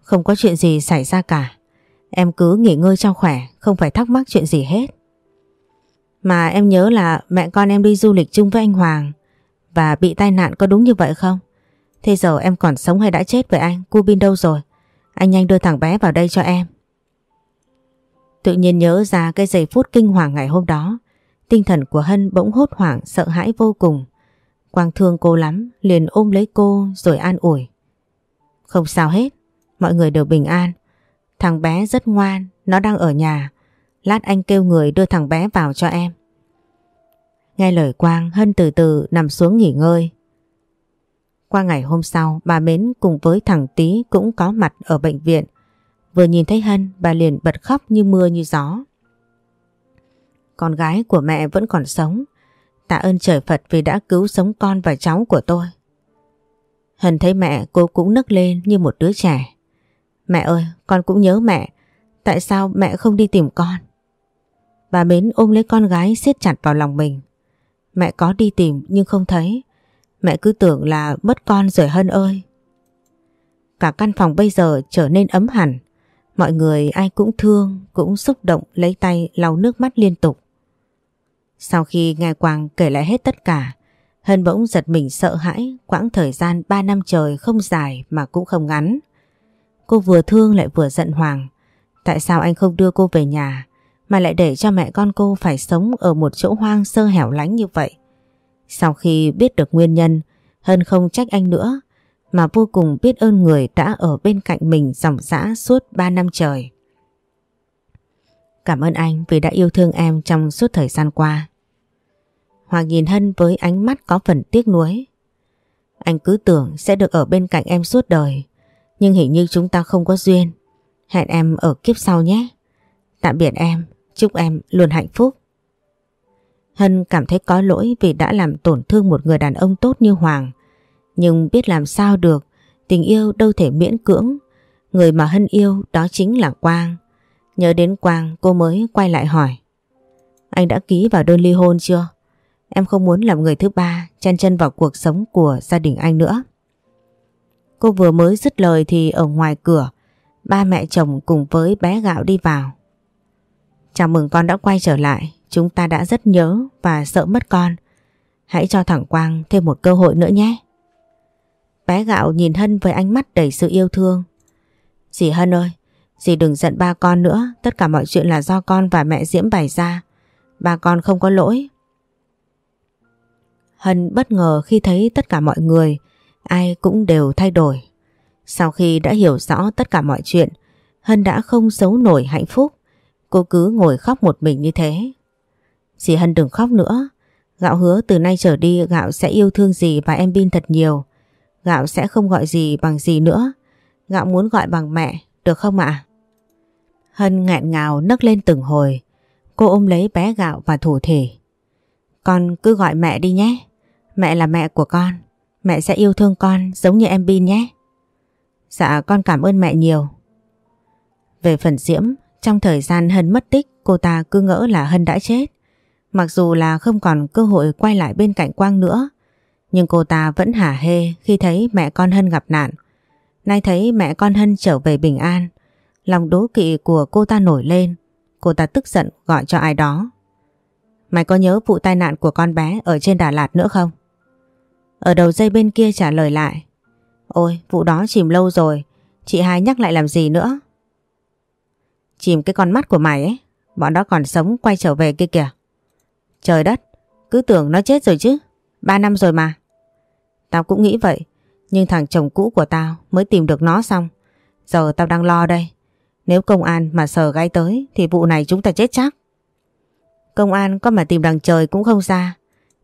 Không có chuyện gì xảy ra cả. Em cứ nghỉ ngơi cho khỏe, không phải thắc mắc chuyện gì hết. Mà em nhớ là mẹ con em đi du lịch chung với anh Hoàng và bị tai nạn có đúng như vậy không? Thế giờ em còn sống hay đã chết với anh? Cô Bin đâu rồi? Anh nhanh đưa thằng bé vào đây cho em. Tự nhiên nhớ ra cái giây phút kinh hoàng ngày hôm đó. Tinh thần của Hân bỗng hốt hoảng sợ hãi vô cùng. Quang thương cô lắm, liền ôm lấy cô rồi an ủi. Không sao hết, mọi người đều bình an. Thằng bé rất ngoan, nó đang ở nhà. Lát anh kêu người đưa thằng bé vào cho em. Nghe lời Quang, Hân từ từ nằm xuống nghỉ ngơi. Qua ngày hôm sau, bà Mến cùng với thằng Tý cũng có mặt ở bệnh viện. Vừa nhìn thấy Hân bà liền bật khóc như mưa như gió. Con gái của mẹ vẫn còn sống. Tạ ơn trời Phật vì đã cứu sống con và cháu của tôi. Hân thấy mẹ cô cũng nức lên như một đứa trẻ. Mẹ ơi, con cũng nhớ mẹ. Tại sao mẹ không đi tìm con? Bà Mến ôm lấy con gái siết chặt vào lòng mình. Mẹ có đi tìm nhưng không thấy. Mẹ cứ tưởng là mất con rồi Hân ơi. Cả căn phòng bây giờ trở nên ấm hẳn. Mọi người ai cũng thương, cũng xúc động lấy tay lau nước mắt liên tục. Sau khi nghe Quang kể lại hết tất cả, Hân bỗng giật mình sợ hãi, quãng thời gian 3 năm trời không dài mà cũng không ngắn. Cô vừa thương lại vừa giận Hoàng. Tại sao anh không đưa cô về nhà mà lại để cho mẹ con cô phải sống ở một chỗ hoang sơ hẻo lánh như vậy? Sau khi biết được nguyên nhân, Hân không trách anh nữa mà vô cùng biết ơn người đã ở bên cạnh mình dòng dã suốt 3 năm trời. Cảm ơn anh vì đã yêu thương em trong suốt thời gian qua. Hoàng nhìn Hân với ánh mắt có phần tiếc nuối. Anh cứ tưởng sẽ được ở bên cạnh em suốt đời, nhưng hình như chúng ta không có duyên. Hẹn em ở kiếp sau nhé. Tạm biệt em, chúc em luôn hạnh phúc. Hân cảm thấy có lỗi vì đã làm tổn thương một người đàn ông tốt như Hoàng. Nhưng biết làm sao được, tình yêu đâu thể miễn cưỡng. Người mà Hân yêu đó chính là Quang. Nhớ đến Quang cô mới quay lại hỏi. Anh đã ký vào đơn ly hôn chưa? Em không muốn làm người thứ ba chen chân vào cuộc sống của gia đình anh nữa. Cô vừa mới dứt lời thì ở ngoài cửa ba mẹ chồng cùng với bé gạo đi vào. Chào mừng con đã quay trở lại. Chúng ta đã rất nhớ và sợ mất con. Hãy cho thẳng Quang thêm một cơ hội nữa nhé. Bé gạo nhìn Hân với ánh mắt đầy sự yêu thương. Dì Hân ơi, dì đừng giận ba con nữa. Tất cả mọi chuyện là do con và mẹ Diễm bày ra. Ba con không có lỗi. Hân bất ngờ khi thấy tất cả mọi người, ai cũng đều thay đổi. Sau khi đã hiểu rõ tất cả mọi chuyện, Hân đã không giấu nổi hạnh phúc. Cô cứ ngồi khóc một mình như thế. Dì Hân đừng khóc nữa. Gạo hứa từ nay trở đi Gạo sẽ yêu thương dì và em Bin thật nhiều. Gạo sẽ không gọi dì bằng dì nữa. Gạo muốn gọi bằng mẹ, được không ạ? Hân nghẹn ngào nấc lên từng hồi. Cô ôm lấy bé Gạo và thủ thể. Con cứ gọi mẹ đi nhé. Mẹ là mẹ của con. Mẹ sẽ yêu thương con giống như em Bin nhé. Dạ con cảm ơn mẹ nhiều. Về phần Diễm, trong thời gian Hân mất tích cô ta cứ ngỡ là Hân đã chết. Mặc dù là không còn cơ hội quay lại bên cạnh Quang nữa, nhưng cô ta vẫn hả hê khi thấy mẹ con Hân gặp nạn. Nay thấy mẹ con Hân trở về bình an, lòng đố kỵ của cô ta nổi lên. Cô ta tức giận gọi cho ai đó. Mày có nhớ vụ tai nạn của con bé ở trên Đà Lạt nữa không? Ở đầu dây bên kia trả lời lại. Ôi, vụ đó chìm lâu rồi, chị hai nhắc lại làm gì nữa? Chìm cái con mắt của mày ấy, bọn đó còn sống quay trở về kia kìa. Trời đất, cứ tưởng nó chết rồi chứ, ba năm rồi mà. Tao cũng nghĩ vậy, nhưng thằng chồng cũ của tao mới tìm được nó xong. Giờ tao đang lo đây. Nếu công an mà sờ gai tới thì vụ này chúng ta chết chắc. Công an có mà tìm đằng trời cũng không ra.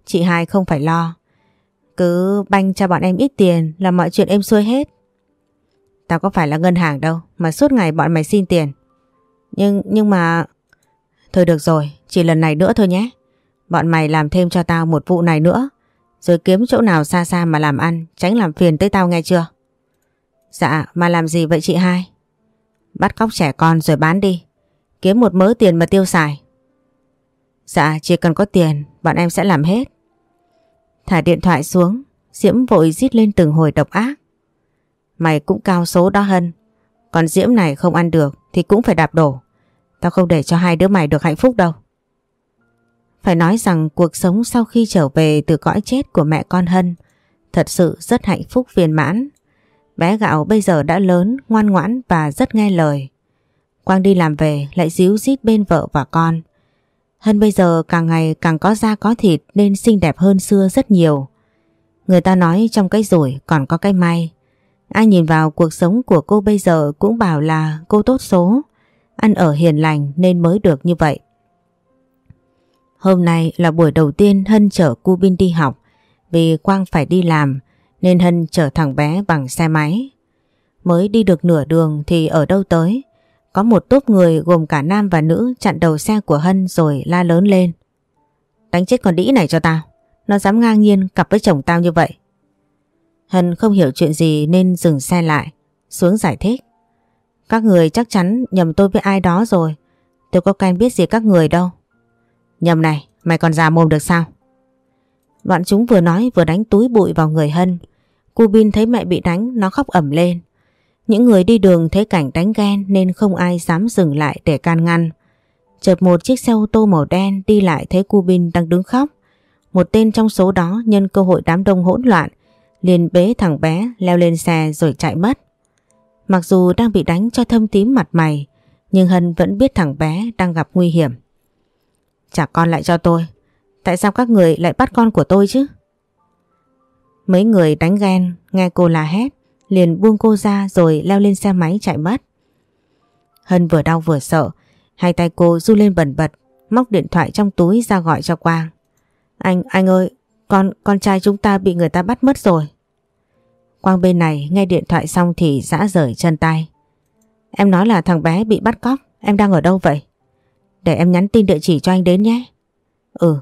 Chị hai không phải lo. Cứ banh cho bọn em ít tiền là mọi chuyện êm xuôi hết. Tao có phải là ngân hàng đâu mà suốt ngày bọn mày xin tiền. Nhưng nhưng mà... Thôi được rồi, chỉ lần này nữa thôi nhé. Bọn mày làm thêm cho tao một vụ này nữa. Rồi kiếm chỗ nào xa xa mà làm ăn, tránh làm phiền tới tao nghe chưa? Dạ, mà làm gì vậy chị hai? Bắt cóc trẻ con rồi bán đi. Kiếm một mớ tiền mà tiêu xài. Dạ, chỉ cần có tiền, bọn em sẽ làm hết. Thả điện thoại xuống, Diễm vội rít lên từng hồi độc ác. Mày cũng cao số đó Hân. Còn Diễm này không ăn được thì cũng phải đạp đổ. Tao không để cho hai đứa mày được hạnh phúc đâu. Phải nói rằng cuộc sống sau khi trở về từ cõi chết của mẹ con Hân thật sự rất hạnh phúc viên mãn. Bé gạo bây giờ đã lớn, ngoan ngoãn và rất nghe lời. Quang đi làm về lại díu dít bên vợ và con. Hân bây giờ càng ngày càng có da có thịt nên xinh đẹp hơn xưa rất nhiều. Người ta nói trong cái rủi còn có cái may. Ai nhìn vào cuộc sống của cô bây giờ cũng bảo là cô tốt số, ăn ở hiền lành nên mới được như vậy. Hôm nay là buổi đầu tiên Hân chở cu Bin đi học vì Quang phải đi làm nên Hân chở thằng bé bằng xe máy. Mới đi được nửa đường thì ở đâu tới, có một tốp người gồm cả nam và nữ chặn đầu xe của Hân rồi la lớn lên. Đánh chết con đĩ này cho tao. Nó dám ngang nhiên cặp với chồng tao như vậy. Hân không hiểu chuyện gì nên dừng xe lại, xuống giải thích. Các người chắc chắn nhầm tôi với ai đó rồi. Tôi có quen biết gì các người đâu. Nhầm này, mày còn già mồm được sao? Bọn chúng vừa nói vừa đánh túi bụi vào người Hân. Cô Bin thấy mẹ bị đánh, nó khóc ẩm lên. Những người đi đường thấy cảnh đánh ghen nên không ai dám dừng lại để can ngăn. Chợt một chiếc xe ô tô màu đen đi lại thấy cu Bin đang đứng khóc. Một tên trong số đó nhân cơ hội đám đông hỗn loạn, liền bế thằng bé leo lên xe rồi chạy mất. Mặc dù đang bị đánh cho thâm tím mặt mày, nhưng Hân vẫn biết thằng bé đang gặp nguy hiểm. Trả con lại cho tôi. Tại sao các người lại bắt con của tôi chứ? Mấy người đánh ghen, nghe cô la hét liền buông cô ra rồi leo lên xe máy chạy mất. Hân vừa đau vừa sợ hai tay cô du lên bẩn bật móc điện thoại trong túi ra gọi cho Quang. Anh, anh ơi, con, con trai chúng ta bị người ta bắt mất rồi. Quang bên này nghe điện thoại xong thì dã rời chân tay. Em nói là thằng bé bị bắt cóc, em đang ở đâu vậy? Để em nhắn tin địa chỉ cho anh đến nhé. Ừ.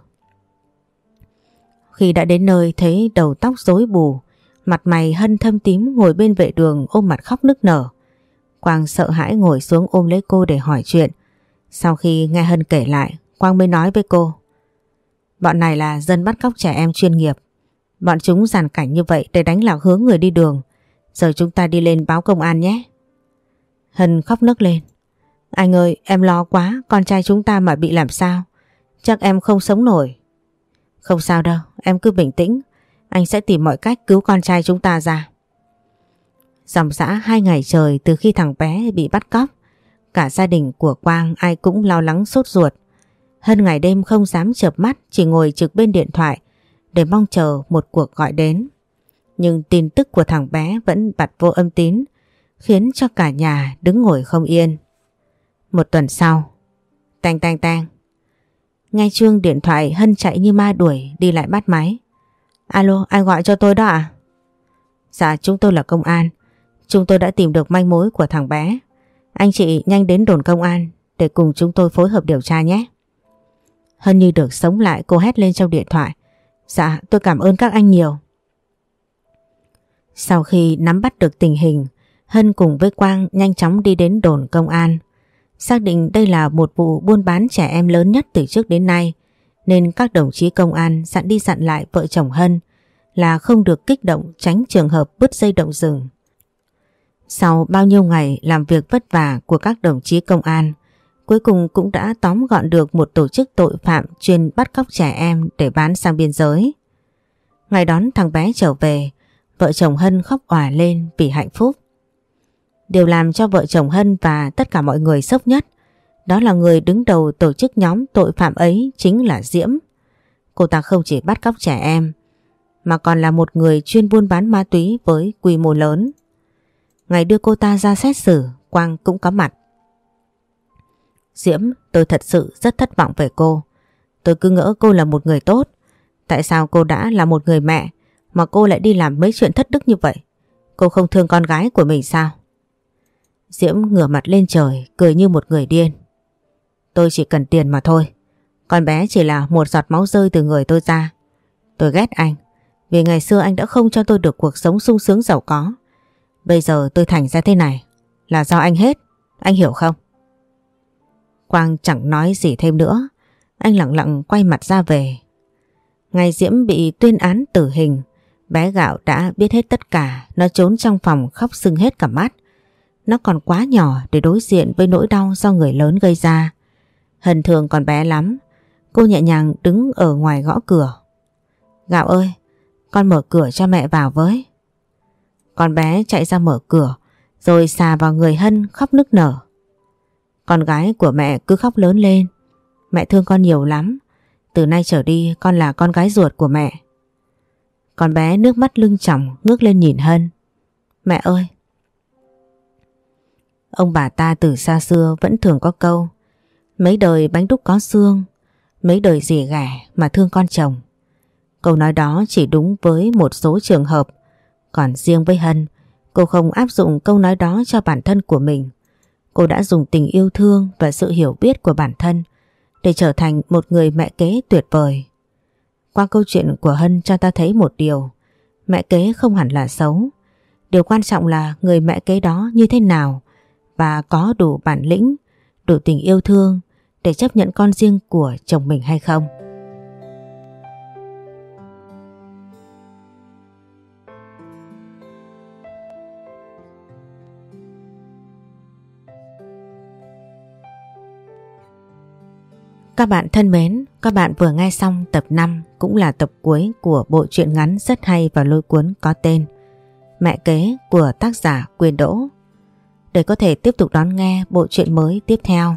Khi đã đến nơi thấy đầu tóc rối bù, mặt mày hân thâm tím ngồi bên vệ đường ôm mặt khóc nức nở. Quang sợ hãi ngồi xuống ôm lấy cô để hỏi chuyện. Sau khi nghe Hân kể lại, Quang mới nói với cô. Bọn này là dân bắt cóc trẻ em chuyên nghiệp. Bọn chúng giàn cảnh như vậy để đánh lạc hướng người đi đường. Giờ chúng ta đi lên báo công an nhé. Hân khóc nức lên. Anh ơi, em lo quá, con trai chúng ta mà bị làm sao? Chắc em không sống nổi. Không sao đâu, em cứ bình tĩnh. Anh sẽ tìm mọi cách cứu con trai chúng ta ra. Dòng dã hai ngày trời từ khi thằng bé bị bắt cóc, cả gia đình của Quang ai cũng lo lắng sốt ruột. Hân ngày đêm không dám chợp mắt chỉ ngồi trực bên điện thoại để mong chờ một cuộc gọi đến. Nhưng tin tức của thằng bé vẫn bật vô âm tín khiến cho cả nhà đứng ngồi không yên. Một tuần sau, tang tang tang. Ngay chuông điện thoại Hân chạy như ma đuổi đi lại bắt máy. Alo, ai gọi cho tôi đó à? Dạ, chúng tôi là công an. Chúng tôi đã tìm được manh mối của thằng bé. Anh chị nhanh đến đồn công an để cùng chúng tôi phối hợp điều tra nhé. Hân như được sống lại cô hét lên trong điện thoại. Dạ, tôi cảm ơn các anh nhiều. Sau khi nắm bắt được tình hình, Hân cùng với Quang nhanh chóng đi đến đồn công an. Xác định đây là một vụ buôn bán trẻ em lớn nhất từ trước đến nay, nên các đồng chí công an dặn đi dặn lại vợ chồng Hân là không được kích động tránh trường hợp bứt dây động rừng. Sau bao nhiêu ngày làm việc vất vả của các đồng chí công an, cuối cùng cũng đã tóm gọn được một tổ chức tội phạm chuyên bắt cóc trẻ em để bán sang biên giới. Ngày đón thằng bé trở về, vợ chồng Hân khóc òa lên vì hạnh phúc. Điều làm cho vợ chồng Hân và tất cả mọi người sốc nhất đó là người đứng đầu tổ chức nhóm tội phạm ấy chính là Diễm. Cô ta không chỉ bắt cóc trẻ em mà còn là một người chuyên buôn bán ma túy với quy mô lớn. Ngày đưa cô ta ra xét xử, Quang cũng có mặt. Diễm, tôi thật sự rất thất vọng về cô. Tôi cứ ngỡ cô là một người tốt. Tại sao cô đã là một người mẹ mà cô lại đi làm mấy chuyện thất đức như vậy? Cô không thương con gái của mình sao? Diễm ngửa mặt lên trời, cười như một người điên. Tôi chỉ cần tiền mà thôi. Con bé chỉ là một giọt máu rơi từ người tôi ra. Tôi ghét anh. Vì ngày xưa anh đã không cho tôi được cuộc sống sung sướng giàu có. Bây giờ tôi thành ra thế này. Là do anh hết. Anh hiểu không? Quang chẳng nói gì thêm nữa. Anh lặng lặng quay mặt ra về. Ngày Diễm bị tuyên án tử hình. Bé gạo đã biết hết tất cả. Nó trốn trong phòng khóc sưng hết cả mắt. Nó còn quá nhỏ để đối diện với nỗi đau do người lớn gây ra. Hân thường còn bé lắm. Cô nhẹ nhàng đứng ở ngoài gõ cửa. Gạo ơi, con mở cửa cho mẹ vào với. Con bé chạy ra mở cửa, rồi xà vào người Hân khóc nức nở. Con gái của mẹ cứ khóc lớn lên. Mẹ thương con nhiều lắm. Từ nay trở đi con là con gái ruột của mẹ. Con bé nước mắt lưng tròng ngước lên nhìn Hân. Mẹ ơi! Ông bà ta từ xa xưa vẫn thường có câu Mấy đời bánh đúc có xương, mấy đời dì ghẻ mà thương con chồng. Câu nói đó chỉ đúng với một số trường hợp, còn riêng với Hân, cô không áp dụng câu nói đó cho bản thân của mình. Cô đã dùng tình yêu thương và sự hiểu biết của bản thân để trở thành một người mẹ kế tuyệt vời. Qua câu chuyện của Hân cho ta thấy một điều, mẹ kế không hẳn là xấu. Điều quan trọng là người mẹ kế đó như thế nào và có đủ bản lĩnh, đủ tình yêu thương để chấp nhận con riêng của chồng mình hay không. Các bạn thân mến, các bạn vừa nghe xong tập 5 cũng là tập cuối của bộ truyện ngắn rất hay và lôi cuốn có tên Mẹ kế của tác giả Quyền Đỗ. Để có thể tiếp tục đón nghe bộ truyện mới tiếp theo,